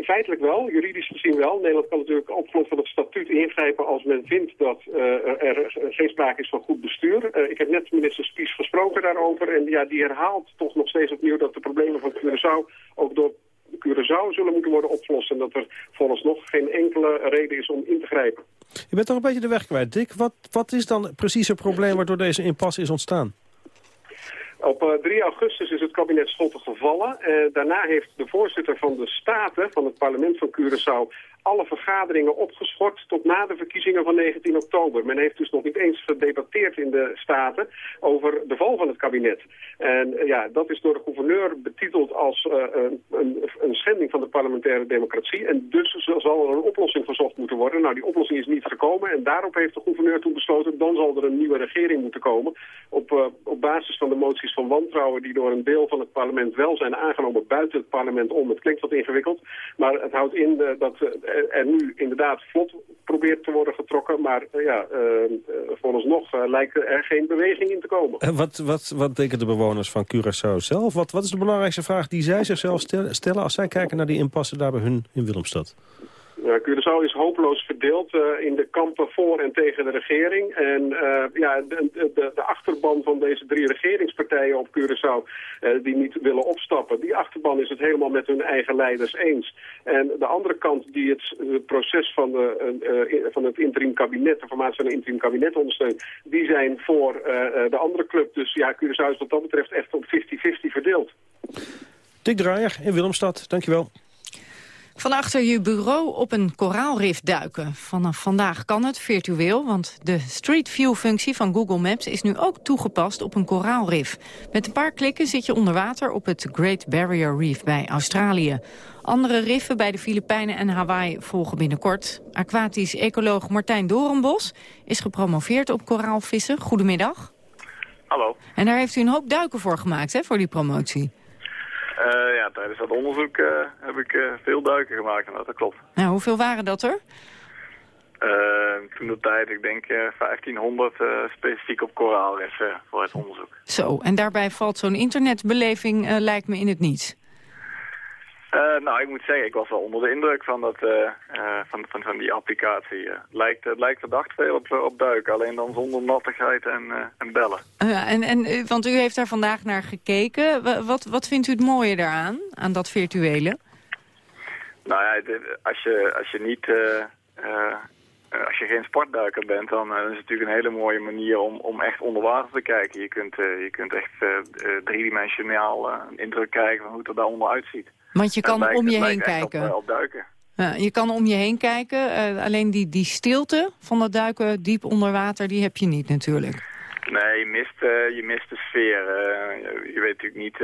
feitelijk wel, juridisch gezien wel. Nederland kan natuurlijk op grond van het statuut ingrijpen als men vindt dat uh, er geen sprake is van goed bestuur. Uh, ik heb net minister Spies gesproken daarover en ja, die herhaalt toch nog steeds opnieuw dat de problemen van Curaçao ook door Curaçao zullen moeten worden opgelost en dat er volgens nog geen enkele reden is om in te grijpen. Je bent toch een beetje de weg kwijt, Dick. Wat, wat is dan precies het probleem waardoor deze impasse is ontstaan? Op 3 eh, augustus is het kabinet Schotten gevallen. Uh, daarna heeft de voorzitter van de Staten, van het parlement van Curaçao alle vergaderingen opgeschort tot na de verkiezingen van 19 oktober. Men heeft dus nog niet eens gedebatteerd in de Staten over de val van het kabinet. En uh, ja, dat is door de gouverneur betiteld als uh, een, een, schending van de parlementaire democratie. En dus zal er een oplossing gezocht moeten worden. Nou, die oplossing is niet gekomen en daarop heeft de gouverneur toen besloten... dan zal er een nieuwe regering moeten komen op, uh, op basis van de moties van wantrouwen... die door een deel van het parlement wel zijn aangenomen buiten het parlement om. Het klinkt wat ingewikkeld, maar het houdt in dat er nu inderdaad vlot probeert te worden getrokken. Maar uh, ja, vooralsnog uh, lijkt er geen beweging in te komen. En wat, wat, wat denken de bewoners van Curaçao zelf? Wat, wat is de belangrijkste vraag die zij zichzelf stellen als zij kijken naar die impasse daar bij hun in Willemstad? Ja, Curaçao is hopeloos verdeeld uh, in de kampen voor en tegen de regering. En uh, ja, de, de, de, achterban van deze drie regeringspartijen op Curaçao uh, die niet willen opstappen, die achterban is het helemaal met hun eigen leiders eens. En de andere kant die het, proces van, van het interim kabinet, de formatie van het interim kabinet ondersteunt, die zijn voor de andere club. Dus ja, Curaçao is wat dat betreft echt op 50-50 verdeeld. Dick Draaier in Willemstad, dankjewel. Van achter je bureau op een koraalrif duiken. Vanaf vandaag kan het virtueel, want de Street View-functie van Google Maps is nu ook toegepast op een koraalrif. Met een paar klikken zit je onder water op het Great Barrier Reef bij Australië. Andere riffen bij de Filipijnen en Hawaii volgen binnenkort. Aquatisch ecoloog Martijn Dorenbos is gepromoveerd op koraalvissen. Goedemiddag. Hallo. En daar heeft u een hoop duiken voor gemaakt, hè, voor die promotie. Uh, ja, tijdens dat onderzoek uh, heb ik uh, veel duiken gemaakt en dat klopt. Nou, hoeveel waren dat er? toen de tijd, ik denk 1500 specifiek op koraalriffen voor het onderzoek. Zo, en daarbij valt zo'n internetbeleving lijkt me in het niets. Uh, nou, ik moet zeggen, ik was wel onder de indruk van, dat, uh, uh, van, van, van die applicatie. Het lijkt, het lijkt verdacht veel op, op duiken, alleen dan zonder nattigheid en, en bellen. en, en, want u heeft daar vandaag naar gekeken. Wat, wat vindt u het mooie daaraan, aan dat virtuele? Nou ja, als je, als je niet... als je geen sportduiker bent, dan is het natuurlijk een hele mooie manier om, om echt onder water te kijken. Je kunt, je kunt echt driedimensionaal een indruk krijgen van hoe het er daaronder uitziet. Want je kan om je heen kijken. Op, op duiken. Ja, je kan om je heen kijken. Uh, alleen die, die stilte van dat duiken diep onder water, die heb je niet natuurlijk. Nee, je mist, uh, je mist de sfeer. Uh, je, weet natuurlijk niet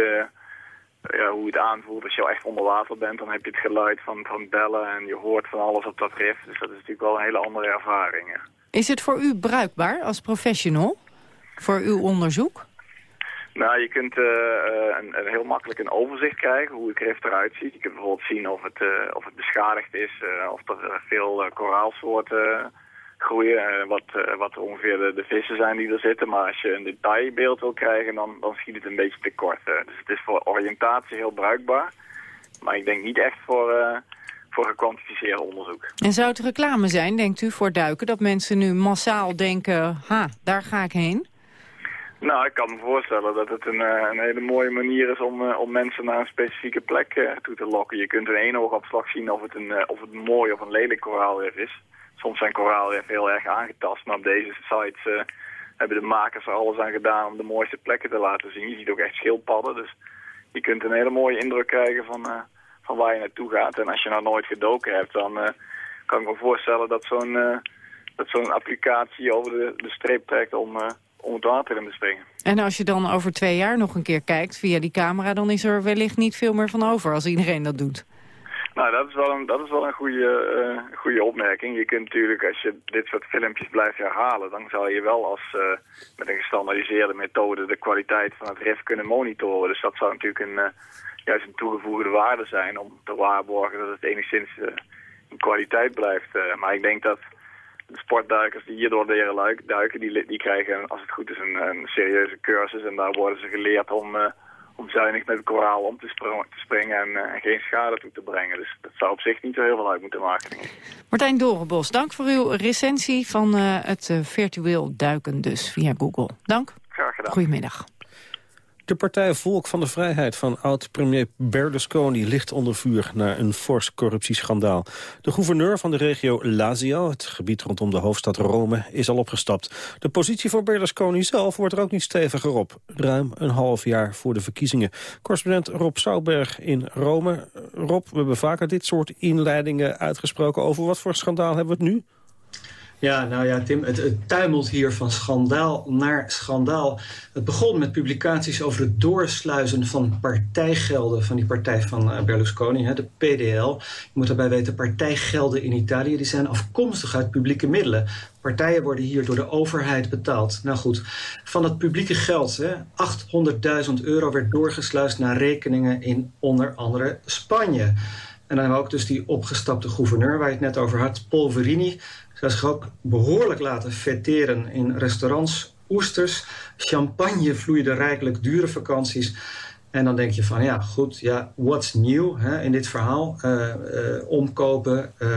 ja, hoe het aanvoelt. Als je echt onder water bent, dan heb je het geluid van, van bellen en je hoort van alles op dat rif. Dus dat is natuurlijk wel een hele andere ervaring. Is het voor u bruikbaar als professional? Voor uw onderzoek? Nou, je kunt uh, een, een, heel makkelijk een overzicht krijgen hoe het rif eruit ziet. Je kunt bijvoorbeeld zien of het, uh, of het beschadigd is, of er veel koraalsoorten groeien, wat, wat ongeveer de, de, vissen zijn die er zitten. Maar als je een detailbeeld wil krijgen, dan, dan schiet het een beetje te kort. dus het is voor oriëntatie heel bruikbaar, maar ik denk niet echt voor, voor gekwantificeerd onderzoek. En zou het reclame zijn, denkt u, voor duiken, dat mensen nu massaal denken, ha, daar ga ik heen? Nou, ik kan me voorstellen dat het een, eh, een hele mooie manier is om, eh, om mensen naar een specifieke plek uh, toe te lokken. Je kunt in één oogopslag zien of het een, of het mooi of een lelijk koraalrif is. Soms zijn koraalriffen heel erg aangetast, maar op deze sites hebben de makers er alles aan gedaan om de mooiste plekken te laten zien. Je ziet ook echt schildpadden, dus je kunt een hele mooie indruk krijgen van, van waar je naartoe gaat. En als je nou nooit gedoken hebt, dan kan ik me voorstellen dat zo'n dat zo'n applicatie over de, de streep trekt om om het water in te springen. En als je dan over twee jaar nog een keer kijkt via die camera... dan is er wellicht niet veel meer van over als iedereen dat doet. Nou, dat is wel een, dat is wel een goede, uh, goede opmerking. Je kunt natuurlijk, als je dit soort filmpjes blijft herhalen... dan zal je wel als uh, met een gestandaardiseerde methode de kwaliteit van het rif kunnen monitoren. Dus dat zou natuurlijk een, uh, juist een toegevoegde waarde zijn... om te waarborgen dat het enigszins in kwaliteit blijft. maar ik denk dat sportduikers die hierdoor leren duiken, die, die krijgen als het goed is een, een serieuze cursus. En daar worden ze geleerd om, uh, om zuinig met het koraal om te, te springen en, uh, geen schade toe te brengen. Dus dat zou op zich niet zo heel veel uit moeten maken. Martijn Dorenbos, dank voor uw recensie van uh, het virtueel duiken dus via Google. Dank. Graag gedaan. Goedemiddag. De partij Volk van de Vrijheid van oud-premier Berlusconi ligt onder vuur na een fors corruptieschandaal. De gouverneur van de regio Lazio, het gebied rondom de hoofdstad Rome, is al opgestapt. De positie van Berlusconi zelf wordt er ook niet steviger op. Ruim een half jaar voor de verkiezingen. Correspondent Rob Sauberg in Rome. Rob, we hebben vaker dit soort inleidingen uitgesproken. Over wat voor schandaal hebben we het nu? Ja, nou ja, Tim, het, het, tuimelt hier van schandaal naar schandaal. Het begon met publicaties over het doorsluizen van partijgelden... van die partij van uh, Berlusconi, hè, de PDL. Je moet daarbij weten, partijgelden in Italië... die zijn afkomstig uit publieke middelen. Partijen worden hier door de overheid betaald. Nou goed, van het publieke geld, 800.000 euro... werd doorgesluist naar rekeningen in onder andere Spanje... En dan hebben we ook dus die opgestapte gouverneur waar je het net over had, Polverini. Zij zich ook behoorlijk laten fetteren in restaurants, oesters. Champagne vloeide rijkelijk, dure vakanties. En dan denk je van, ja, goed, ja, what's new hè, in dit verhaal? Uh, uh, omkopen, uh,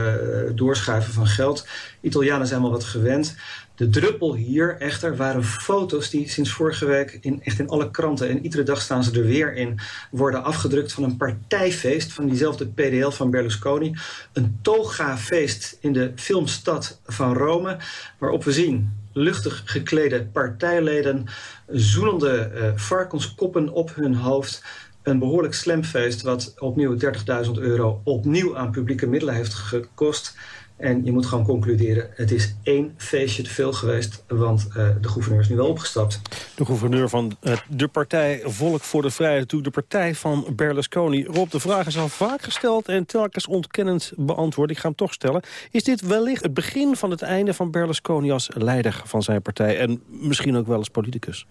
doorschuiven van geld. Italianen zijn wel wat gewend. De druppel hier echter waren foto's die sinds vorige week in, echt in alle kranten... en iedere dag staan ze er weer in, worden afgedrukt van een partijfeest... van diezelfde PDL van Berlusconi. Een toga-feest in de filmstad van Rome, waarop we zien luchtig geklede partijleden... zoenende uh, varkenskoppen op hun hoofd... Een behoorlijk slamfeest wat opnieuw 30.000 euro opnieuw aan publieke middelen heeft gekost. En je moet gewoon concluderen, het is één feestje te veel geweest... want uh, de gouverneur is nu wel opgestapt. De gouverneur van uh, de partij Volk voor de Vrijheid... de partij van Berlusconi. Rob, de vraag is al vaak gesteld en telkens ontkennend beantwoord. Ik ga hem toch stellen. Is dit wellicht het begin van het einde van Berlusconi als leider van zijn partij... en misschien ook wel als politicus?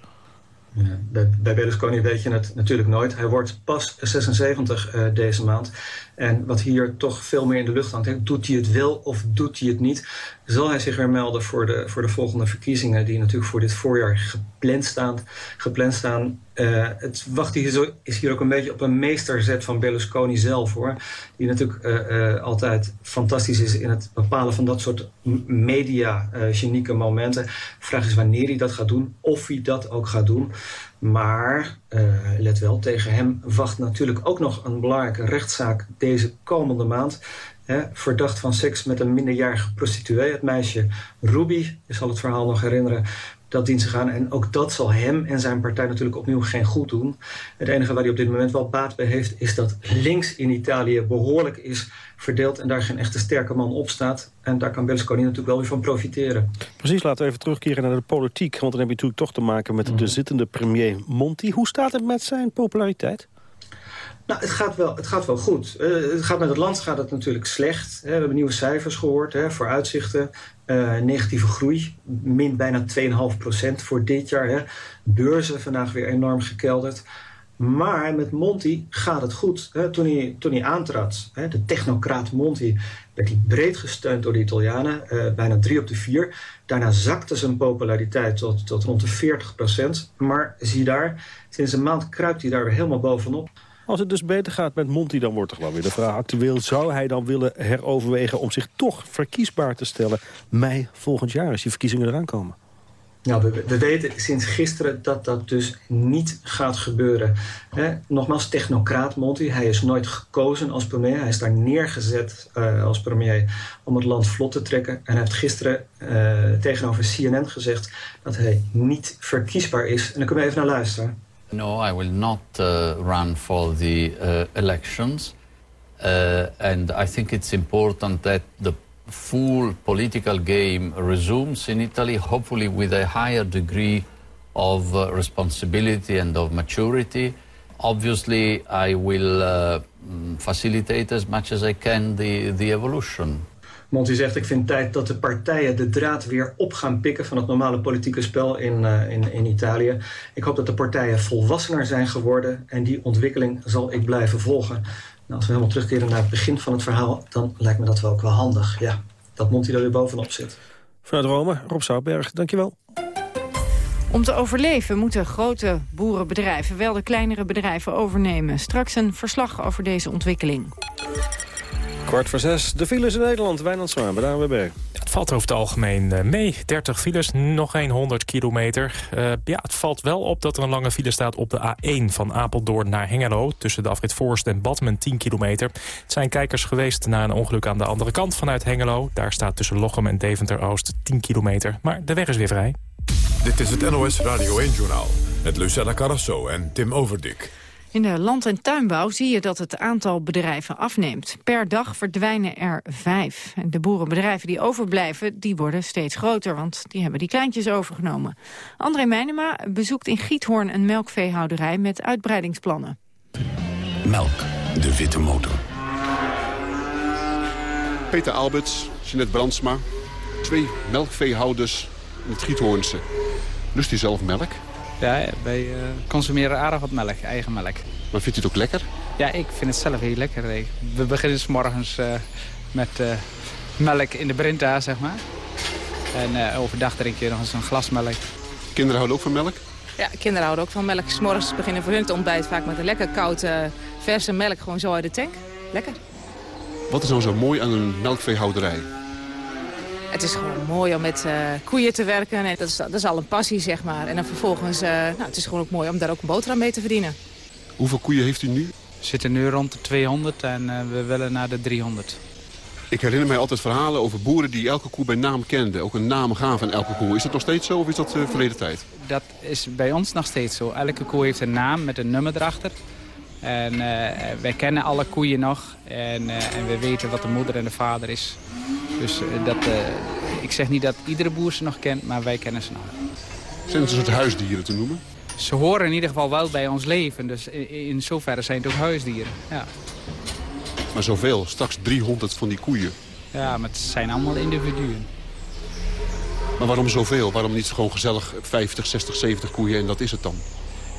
Ja, bij, bij Berlusconi weet je het natuurlijk nooit. Hij wordt pas 76 uh, deze maand. En wat hier toch veel meer in de lucht hangt, doet hij het wel of doet hij het niet? Zal hij zich weer melden voor de, voor de volgende verkiezingen... die natuurlijk voor dit voorjaar gepland staan? Gepland staan. Uh, het wachten hier zo, is hier ook een beetje op een meesterzet van Berlusconi zelf, hoor. Die natuurlijk uh, uh, altijd fantastisch is in het bepalen van dat soort media-genieke momenten. De vraag is wanneer hij dat gaat doen, of hij dat ook gaat doen. Maar, uh, let wel, tegen hem wacht natuurlijk ook nog een belangrijke rechtszaak deze komende maand. Hè, verdacht van seks met een minderjarige prostituee, het meisje Ruby. Je zal het verhaal nog herinneren. Dat dient zich aan. En ook dat zal hem en zijn partij natuurlijk opnieuw geen goed doen. Het enige waar hij op dit moment wel baat bij heeft... is dat links in Italië behoorlijk is verdeeld... en daar geen echte sterke man op staat. En daar kan Berlusconi natuurlijk wel weer van profiteren. Precies, laten we even terugkeren naar de politiek. Want dan heb je natuurlijk toch te maken met de zittende premier Monti. Hoe staat het met zijn populariteit? Nou, het gaat wel, het gaat wel goed. Uh, het gaat met het land gaat het natuurlijk slecht. Hè. We hebben nieuwe cijfers gehoord, hè, vooruitzichten. Uh, negatieve groei, min bijna 2,5% voor dit jaar. Hè. Beurzen vandaag weer enorm gekelderd. Maar met Monti gaat het goed. Toen, hij, toen hij aantrad, de technocraat Monti, werd hij breed gesteund door de Italianen. Uh, bijna drie op de vier. Daarna zakte zijn populariteit tot, tot rond de 40%. Maar zie daar, sinds een maand kruipt hij daar weer helemaal bovenop. Als het dus beter gaat met Monti, dan wordt er wel weer de vraag actueel. Zou hij dan willen heroverwegen om zich toch verkiesbaar te stellen... mei volgend jaar, als die verkiezingen eraan komen? Nou, we, we, weten sinds gisteren dat dat dus niet gaat gebeuren. nogmaals, technocraat Monti. Hij is nooit gekozen als premier. Hij is daar neergezet uh, als premier om het land vlot te trekken. En hij heeft gisteren uh, tegenover CNN gezegd dat hij niet verkiesbaar is. En dan kunnen we even naar luisteren. No, I will not uh, run for the elections. and I think it's important that the full political game resumes in Italy, hopefully with a higher degree of uh, responsibility and of maturity. Obviously, I will uh, mm, facilitate as much as I can the, the evolution. Monti zegt, ik vind tijd dat de partijen de draad weer op gaan pikken... van het normale politieke spel in, uh, in, in Italië. Ik hoop dat de partijen volwassener zijn geworden... en die ontwikkeling zal ik blijven volgen. Nou, als we helemaal terugkeren naar het begin van het verhaal... dan lijkt me dat wel ook wel handig, ja. Dat Monti er weer bovenop zit. Vanuit Rome, Rob Zoutberg, dankjewel. Om te overleven moeten grote boerenbedrijven wel de kleinere bedrijven overnemen. Straks een verslag over deze ontwikkeling. Kwart voor zes, de files in Nederland. Wijnand Zwaan, bij de ANWB. Het valt over het algemeen eh, mee. 30 files, nog geen 100 kilometer. Uh, ja, het valt wel op dat er een lange file staat op de A1 van Apeldoorn naar Hengelo. Tussen de afrit Voorst en Badmen 10 kilometer. Het zijn kijkers geweest naar een ongeluk aan de andere kant vanuit Hengelo. Daar staat tussen Lochem en Deventer-Oost 10 kilometer. Maar de weg is weer vrij. Dit is het NOS Radio 1-journaal met Lucella Carrasso en Tim Overdik. In de land- en tuinbouw zie je dat het aantal bedrijven afneemt. Per dag verdwijnen er vijf. En de boerenbedrijven die overblijven, die worden steeds groter... want die hebben die kleintjes overgenomen. André Meijnema bezoekt in Giethoorn een melkveehouderij met uitbreidingsplannen. Melk, de witte motor. Peter Alberts, Jeanette Brandsma, twee melkveehouders in het Giethoornse. Lust u zelf melk? Ja, wij uh, consumeren aardig wat melk, eigen melk. Maar vindt u het ook lekker? Ja, ik vind het zelf heel lekker. We beginnen s morgens uh, met uh, melk in de brinta, zeg maar. En overdag drink je nog eens een glas melk. Kinderen houden ook van melk? Ja, kinderen houden ook van melk. S morgens beginnen voor hun het ontbijt vaak met een lekker koude, verse melk. Gewoon zo uit de tank. Lekker. Wat is nou zo mooi aan een melkveehouderij? Het is gewoon mooi om met uh, koeien te werken. En dat, is, dat is al een passie, zeg maar. En dan vervolgens, uh, nou, het is gewoon ook mooi om daar ook een boterham mee te verdienen. Hoeveel koeien heeft u nu? We zitten nu rond de 200 en uh, we willen naar de 300. Ik herinner mij altijd verhalen over boeren die elke koe bij naam kenden. Ook een naam gaven aan elke koe. Is dat nog steeds zo of is dat verleden tijd? Dat is bij ons nog steeds zo. Elke koe heeft een naam met een nummer erachter. En wij kennen alle koeien nog. En, en we weten wat de moeder en de vader is. Dus eh, dat, ik zeg niet dat iedere boer ze nog kent, maar wij kennen ze nog. Zijn het een soort huisdieren te noemen? Ze horen in ieder geval wel bij ons leven. Dus in, in zoverre zijn het ook huisdieren. Ja. Maar zoveel, straks 300 van die koeien. Ja, maar het zijn allemaal individuen. Maar waarom zoveel? Waarom niet gewoon gezellig 50, 60, 70 koeien en dat is het dan?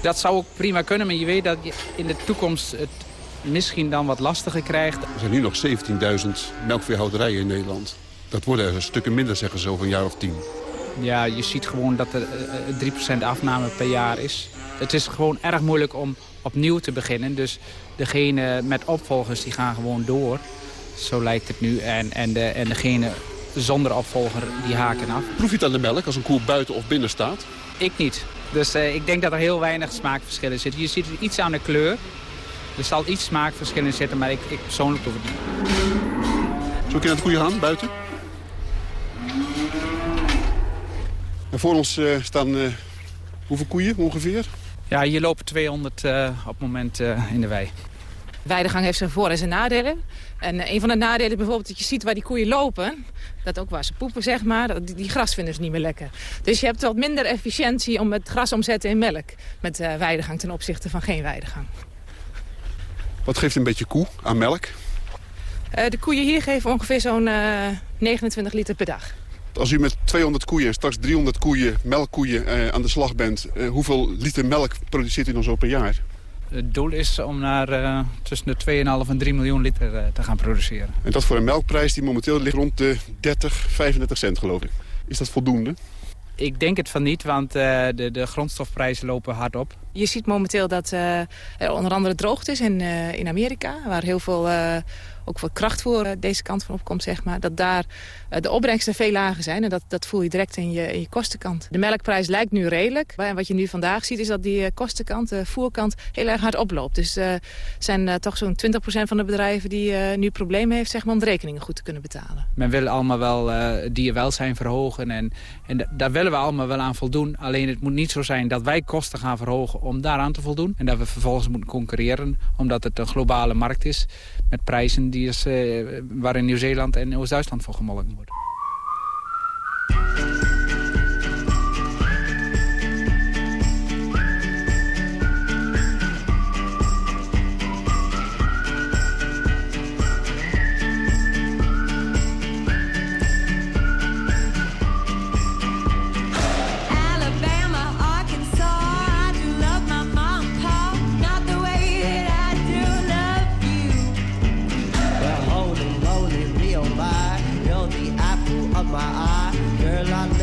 Dat zou ook prima kunnen, maar je weet dat je in de toekomst het misschien dan wat lastiger krijgt. Er zijn nu nog 17.000 melkveehouderijen in Nederland. Dat worden er stukken minder, zeggen ze, over een jaar of tien. Ja, je ziet gewoon dat er 3% eh, afname per jaar is. Het is gewoon erg moeilijk om opnieuw te beginnen. Dus degene met opvolgers die gaan gewoon door. Zo lijkt het nu. En, en, de, en degene zonder opvolger die haken af. Proef je het aan de melk als een koe buiten of binnen staat? Ik niet. Dus uh, ik denk dat er heel weinig smaakverschillen zitten. Je ziet iets aan de kleur. Er zal iets smaakverschil in zitten, maar ik, ik persoonlijk hoef het niet. Zullen we naar de goede gaan, buiten? En voor ons uh, staan uh, hoeveel koeien ongeveer? Ja, hier lopen 200 uh, eh, op het moment in de wei. Weidegang heeft zijn voor- en zijn nadelen. En een van de nadelen is bijvoorbeeld dat je ziet waar die koeien lopen. Dat ook waar ze poepen, zeg maar. Die, die gras vinden ze niet meer lekker. Dus je hebt wat minder efficiëntie om het gras omzetten in melk. Met weidegang ten opzichte van geen weidegang. Wat geeft een beetje koe aan melk? Uh, de koeien hier geven ongeveer zo'n uh, eh, 29 liter per dag. Als u met 200 koeien en straks 300 koeien, melkkoeien uh, aan de slag bent... hoeveel liter melk produceert u dan zo per jaar? Het doel is om naar tussen de 2,5 en 3 miljoen liter te gaan produceren. En dat voor een melkprijs die momenteel ligt rond de 30, 35 cent geloof ik. Is dat voldoende? Ik denk het van niet, want de, de grondstofprijzen lopen hard op. Je ziet momenteel dat uh, er onder andere droogte is in, uh, in Amerika... waar heel veel uh, ook wat kracht voor deze kant van opkomt, zeg maar. Dat daar de opbrengsten veel lager zijn en dat, dat voel je direct in je, in je kostenkant. De melkprijs lijkt nu redelijk. Wat je nu vandaag ziet is dat die kostenkant, de voerkant, heel erg hard oploopt. Dus er zijn toch zo'n 20% van de bedrijven die nu problemen heeft zeg maar, om de rekeningen goed te kunnen betalen. Men wil allemaal wel dierwelzijn verhogen en, en daar willen we allemaal wel aan voldoen. Alleen het moet niet zo zijn dat wij kosten gaan verhogen om daaraan te voldoen. En dat we vervolgens moeten concurreren, omdat het een globale markt is... met prijzen die is, uh, waarin Nieuw-Zeeland en Oost-Duitsland voor gemolken worden.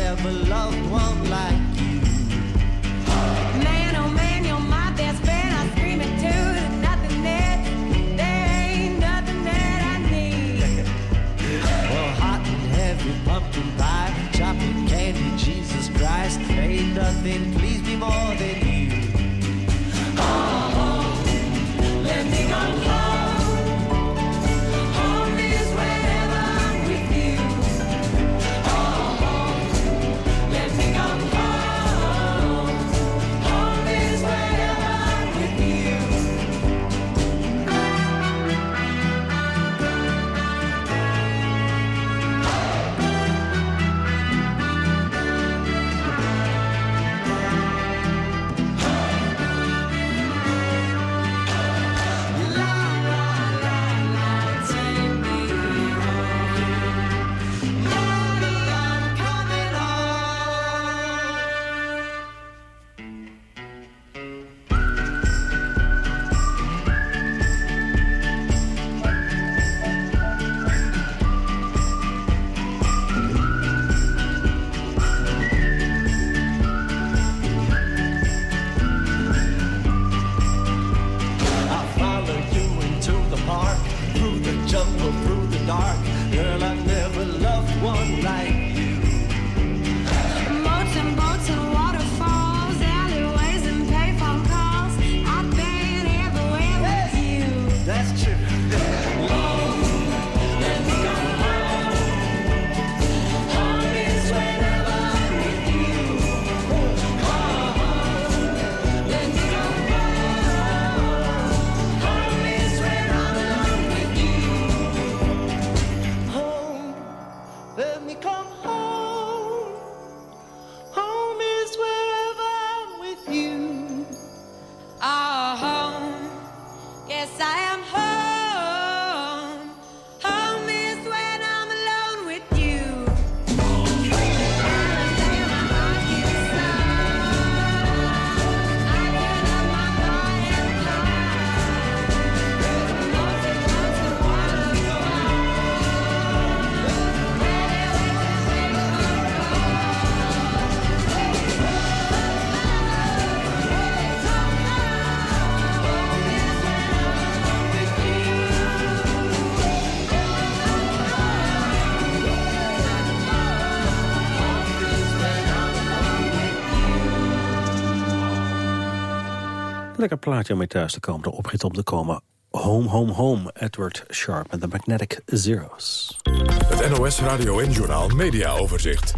Lekker plaatje om mee thuis te komen, de oprit om te komen. Home, home, home. Edward Sharp met de Magnetic Zeros. Het NOS Radio en Journal Media Overzicht.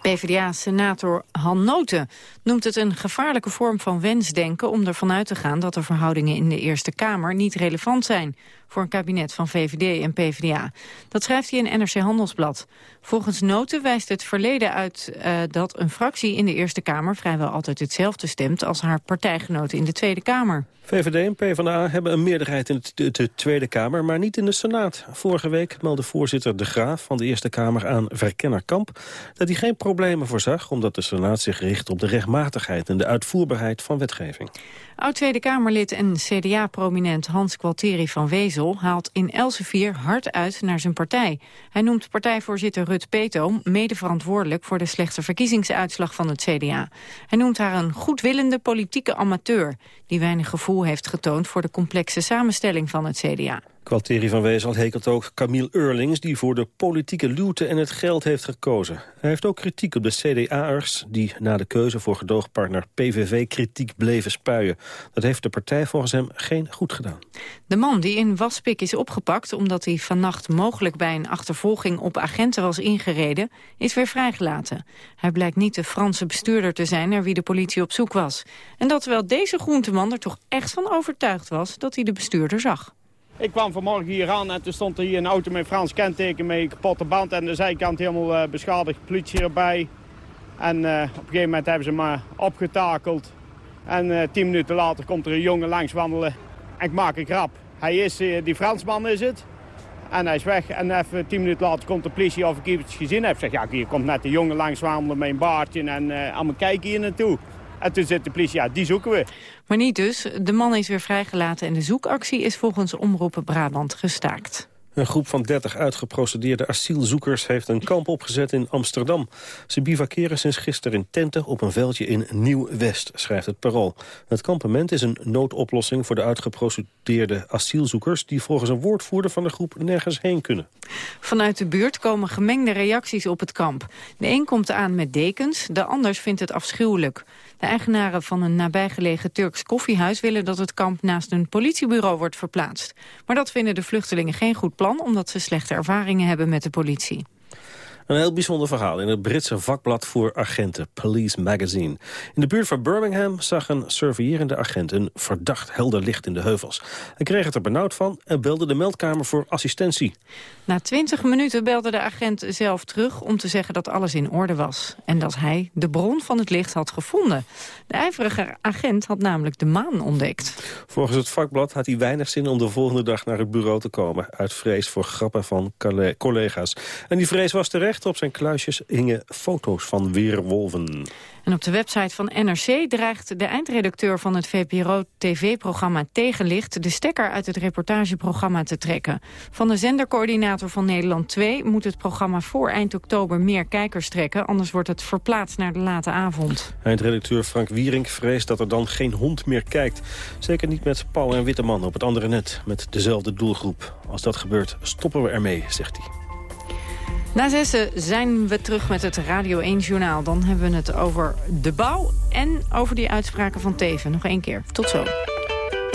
PvdA-senator Han Noten noemt het een gevaarlijke vorm van wensdenken... om ervan uit te gaan dat de verhoudingen in de Eerste Kamer niet relevant zijn voor een kabinet van VVD en PvdA. Dat schrijft hij in NRC Handelsblad. Volgens Noten wijst het verleden uit uh, dat een fractie in de Eerste Kamer... vrijwel altijd hetzelfde stemt als haar partijgenoten in de Tweede Kamer. VVD en PvdA hebben een meerderheid in de, de Tweede Kamer, maar niet in de Senaat. Vorige week meldde voorzitter De Graaf van de Eerste Kamer aan Verkenner Kamp... dat hij geen problemen voorzag... omdat de Senaat zich richt op de rechtmatigheid en de uitvoerbaarheid van wetgeving. Oud-Tweede Kamerlid en CDA-prominent Hans Kwalteri van Wezel haalt in Elsevier hard uit naar zijn partij. Hij noemt partijvoorzitter Rut Peto mede verantwoordelijk voor de slechte verkiezingsuitslag van het CDA. Hij noemt haar een goedwillende politieke amateur die weinig gevoel heeft getoond voor de complexe samenstelling van het CDA. Kwalteri van Wezel hekelt ook Camille Eurlings... die voor de politieke luwte en het geld heeft gekozen. Hij heeft ook kritiek op de CDA'ers... die na de keuze voor gedoogpartner PVV kritiek bleven spuien. Dat heeft de partij volgens hem geen goed gedaan. De man die in Waspik is opgepakt... omdat hij vannacht mogelijk bij een achtervolging op agenten was ingereden... is weer vrijgelaten. Hij blijkt niet de Franse bestuurder te zijn... naar wie de politie op zoek was. En dat terwijl deze groenteman er toch echt van overtuigd was... dat hij de bestuurder zag. Ik kwam vanmorgen hier aan en toen stond er hier een auto met Frans kenteken met kapotte band. En de zijkant helemaal uh, beschadigd, politie erbij. En uh, op een gegeven moment hebben ze me opgetakeld. En uh, tien minuten later komt er een jongen langs wandelen. En ik maak een grap. Hij is, die Fransman is het. En hij is weg. En even tien minuten later komt de politie of ik iets gezien heb. Zeg, ja, hier komt net een jongen langs wandelen met een baardje. En allemaal kijken hier naartoe. En toen zit de politie, ja, die zoeken we. Maar niet dus. De man is weer vrijgelaten en de zoekactie is volgens Omroepen Brabant gestaakt. Een groep van 30 uitgeprocedeerde asielzoekers heeft een kamp opgezet in Amsterdam. Ze bivakeren sinds gisteren in tenten op een veldje in Nieuw-West, schrijft het Parool. Het kampement is een noodoplossing voor de uitgeprocedeerde asielzoekers... die volgens een woordvoerder van de groep nergens heen kunnen. Vanuit de buurt komen gemengde reacties op het kamp. De een komt aan met dekens, de ander vindt het afschuwelijk. De eigenaren van een nabijgelegen Turks koffiehuis willen dat het kamp naast een politiebureau wordt verplaatst. Maar dat vinden de vluchtelingen geen goed plan, omdat ze slechte ervaringen hebben met de politie. Een heel bijzonder verhaal in het Britse vakblad voor agenten, Police Magazine. In de buurt van Birmingham zag een surveillerende agent een verdacht helder licht in de heuvels. Hij kreeg het er benauwd van en belde de meldkamer voor assistentie. Na twintig minuten belde de agent zelf terug om te zeggen dat alles in orde was. En dat hij de bron van het licht had gevonden. De ijverige agent had namelijk de maan ontdekt. Volgens het vakblad had hij weinig zin om de volgende dag naar het bureau te komen... uit vrees voor grappen van collega's. En die vrees was terecht. Op zijn kluisjes hingen foto's van weerwolven. En op de website van NRC dreigt de eindredacteur van het VPRO-tv-programma Tegenlicht... de stekker uit het reportageprogramma te trekken. Van de zendercoördinator van Nederland 2 moet het programma voor eind oktober meer kijkers trekken. Anders wordt het verplaatst naar de late avond. Eindredacteur Frank Wierink vreest dat er dan geen hond meer kijkt. Zeker niet met Paul en Witteman op het andere net, met dezelfde doelgroep. Als dat gebeurt, stoppen we ermee, zegt hij. Na zessen zijn we terug met het Radio 1-journaal. Dan hebben we het over de bouw en over die uitspraken van Teven. Nog één keer. Tot zo.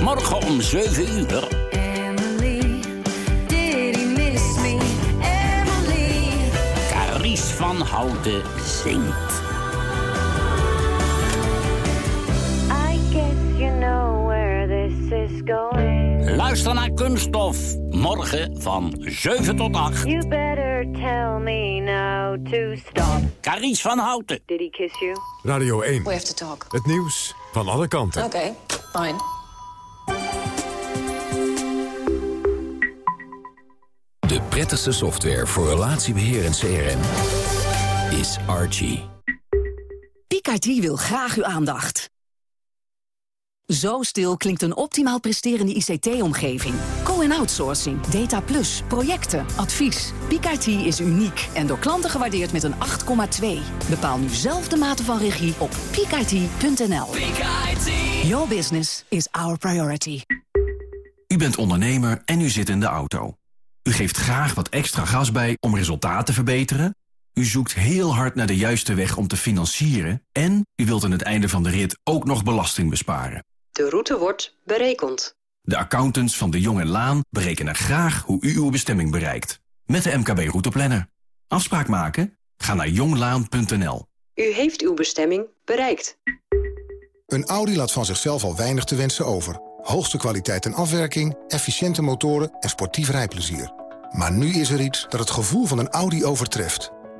Morgen om 7 uur. Emily, did he miss me? Emily. Caries van Houten zingt. I guess you know where this is going. Luister naar Kunststof. Morgen van 7 tot 8. You better tell me now to stop. Caries van Houten. Did he kiss you? Radio 1. We have to talk. Het nieuws van alle kanten. Oké, okay, fine. De prettigste software voor relatiebeheer en CRM is Archie. Picard wil graag uw aandacht. Zo stil klinkt een optimaal presterende ICT-omgeving. Co-en-outsourcing, data plus, projecten, advies. Peak IT is uniek en door klanten gewaardeerd met een 8,2. Bepaal nu zelf de mate van regie op peakit.nl. Your business is our priority. U bent ondernemer en u zit in de auto. U geeft graag wat extra gas bij om resultaat te verbeteren. U zoekt heel hard naar de juiste weg om te financieren... en u wilt aan het einde van de rit ook nog belasting besparen. De route wordt berekend. De accountants van de Jong en Laan berekenen graag hoe u uw bestemming bereikt. Met de MKB Routeplanner. Afspraak maken? Ga naar jonglaan.nl. U heeft uw bestemming bereikt. Een Audi laat van zichzelf al weinig te wensen over. Hoogste kwaliteit en afwerking, efficiënte motoren en sportief rijplezier. Maar nu is er iets dat het gevoel van een Audi overtreft.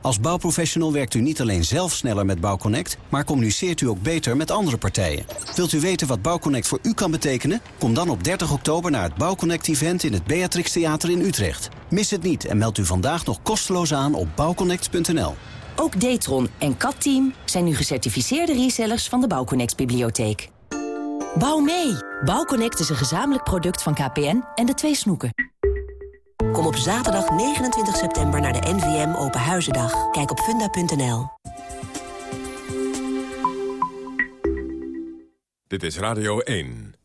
Als bouwprofessional werkt u niet alleen zelf sneller met Bouwconnect... maar communiceert u ook beter met andere partijen. Wilt u weten wat Bouwconnect voor u kan betekenen? Kom dan op 30 oktober naar het Bouwconnect-event... in het Beatrix Theater in Utrecht. Mis het niet en meld u vandaag nog kosteloos aan op bouwconnect.nl. Ook Datron en Cat-team zijn nu gecertificeerde resellers van de Bouwconnect-bibliotheek. Bouw mee! Bouwconnect is een gezamenlijk product van KPN en de twee snoeken. Kom op zaterdag 29 september naar de NVM Open Huizendag. Kijk op funda.nl. Dit is Radio 1.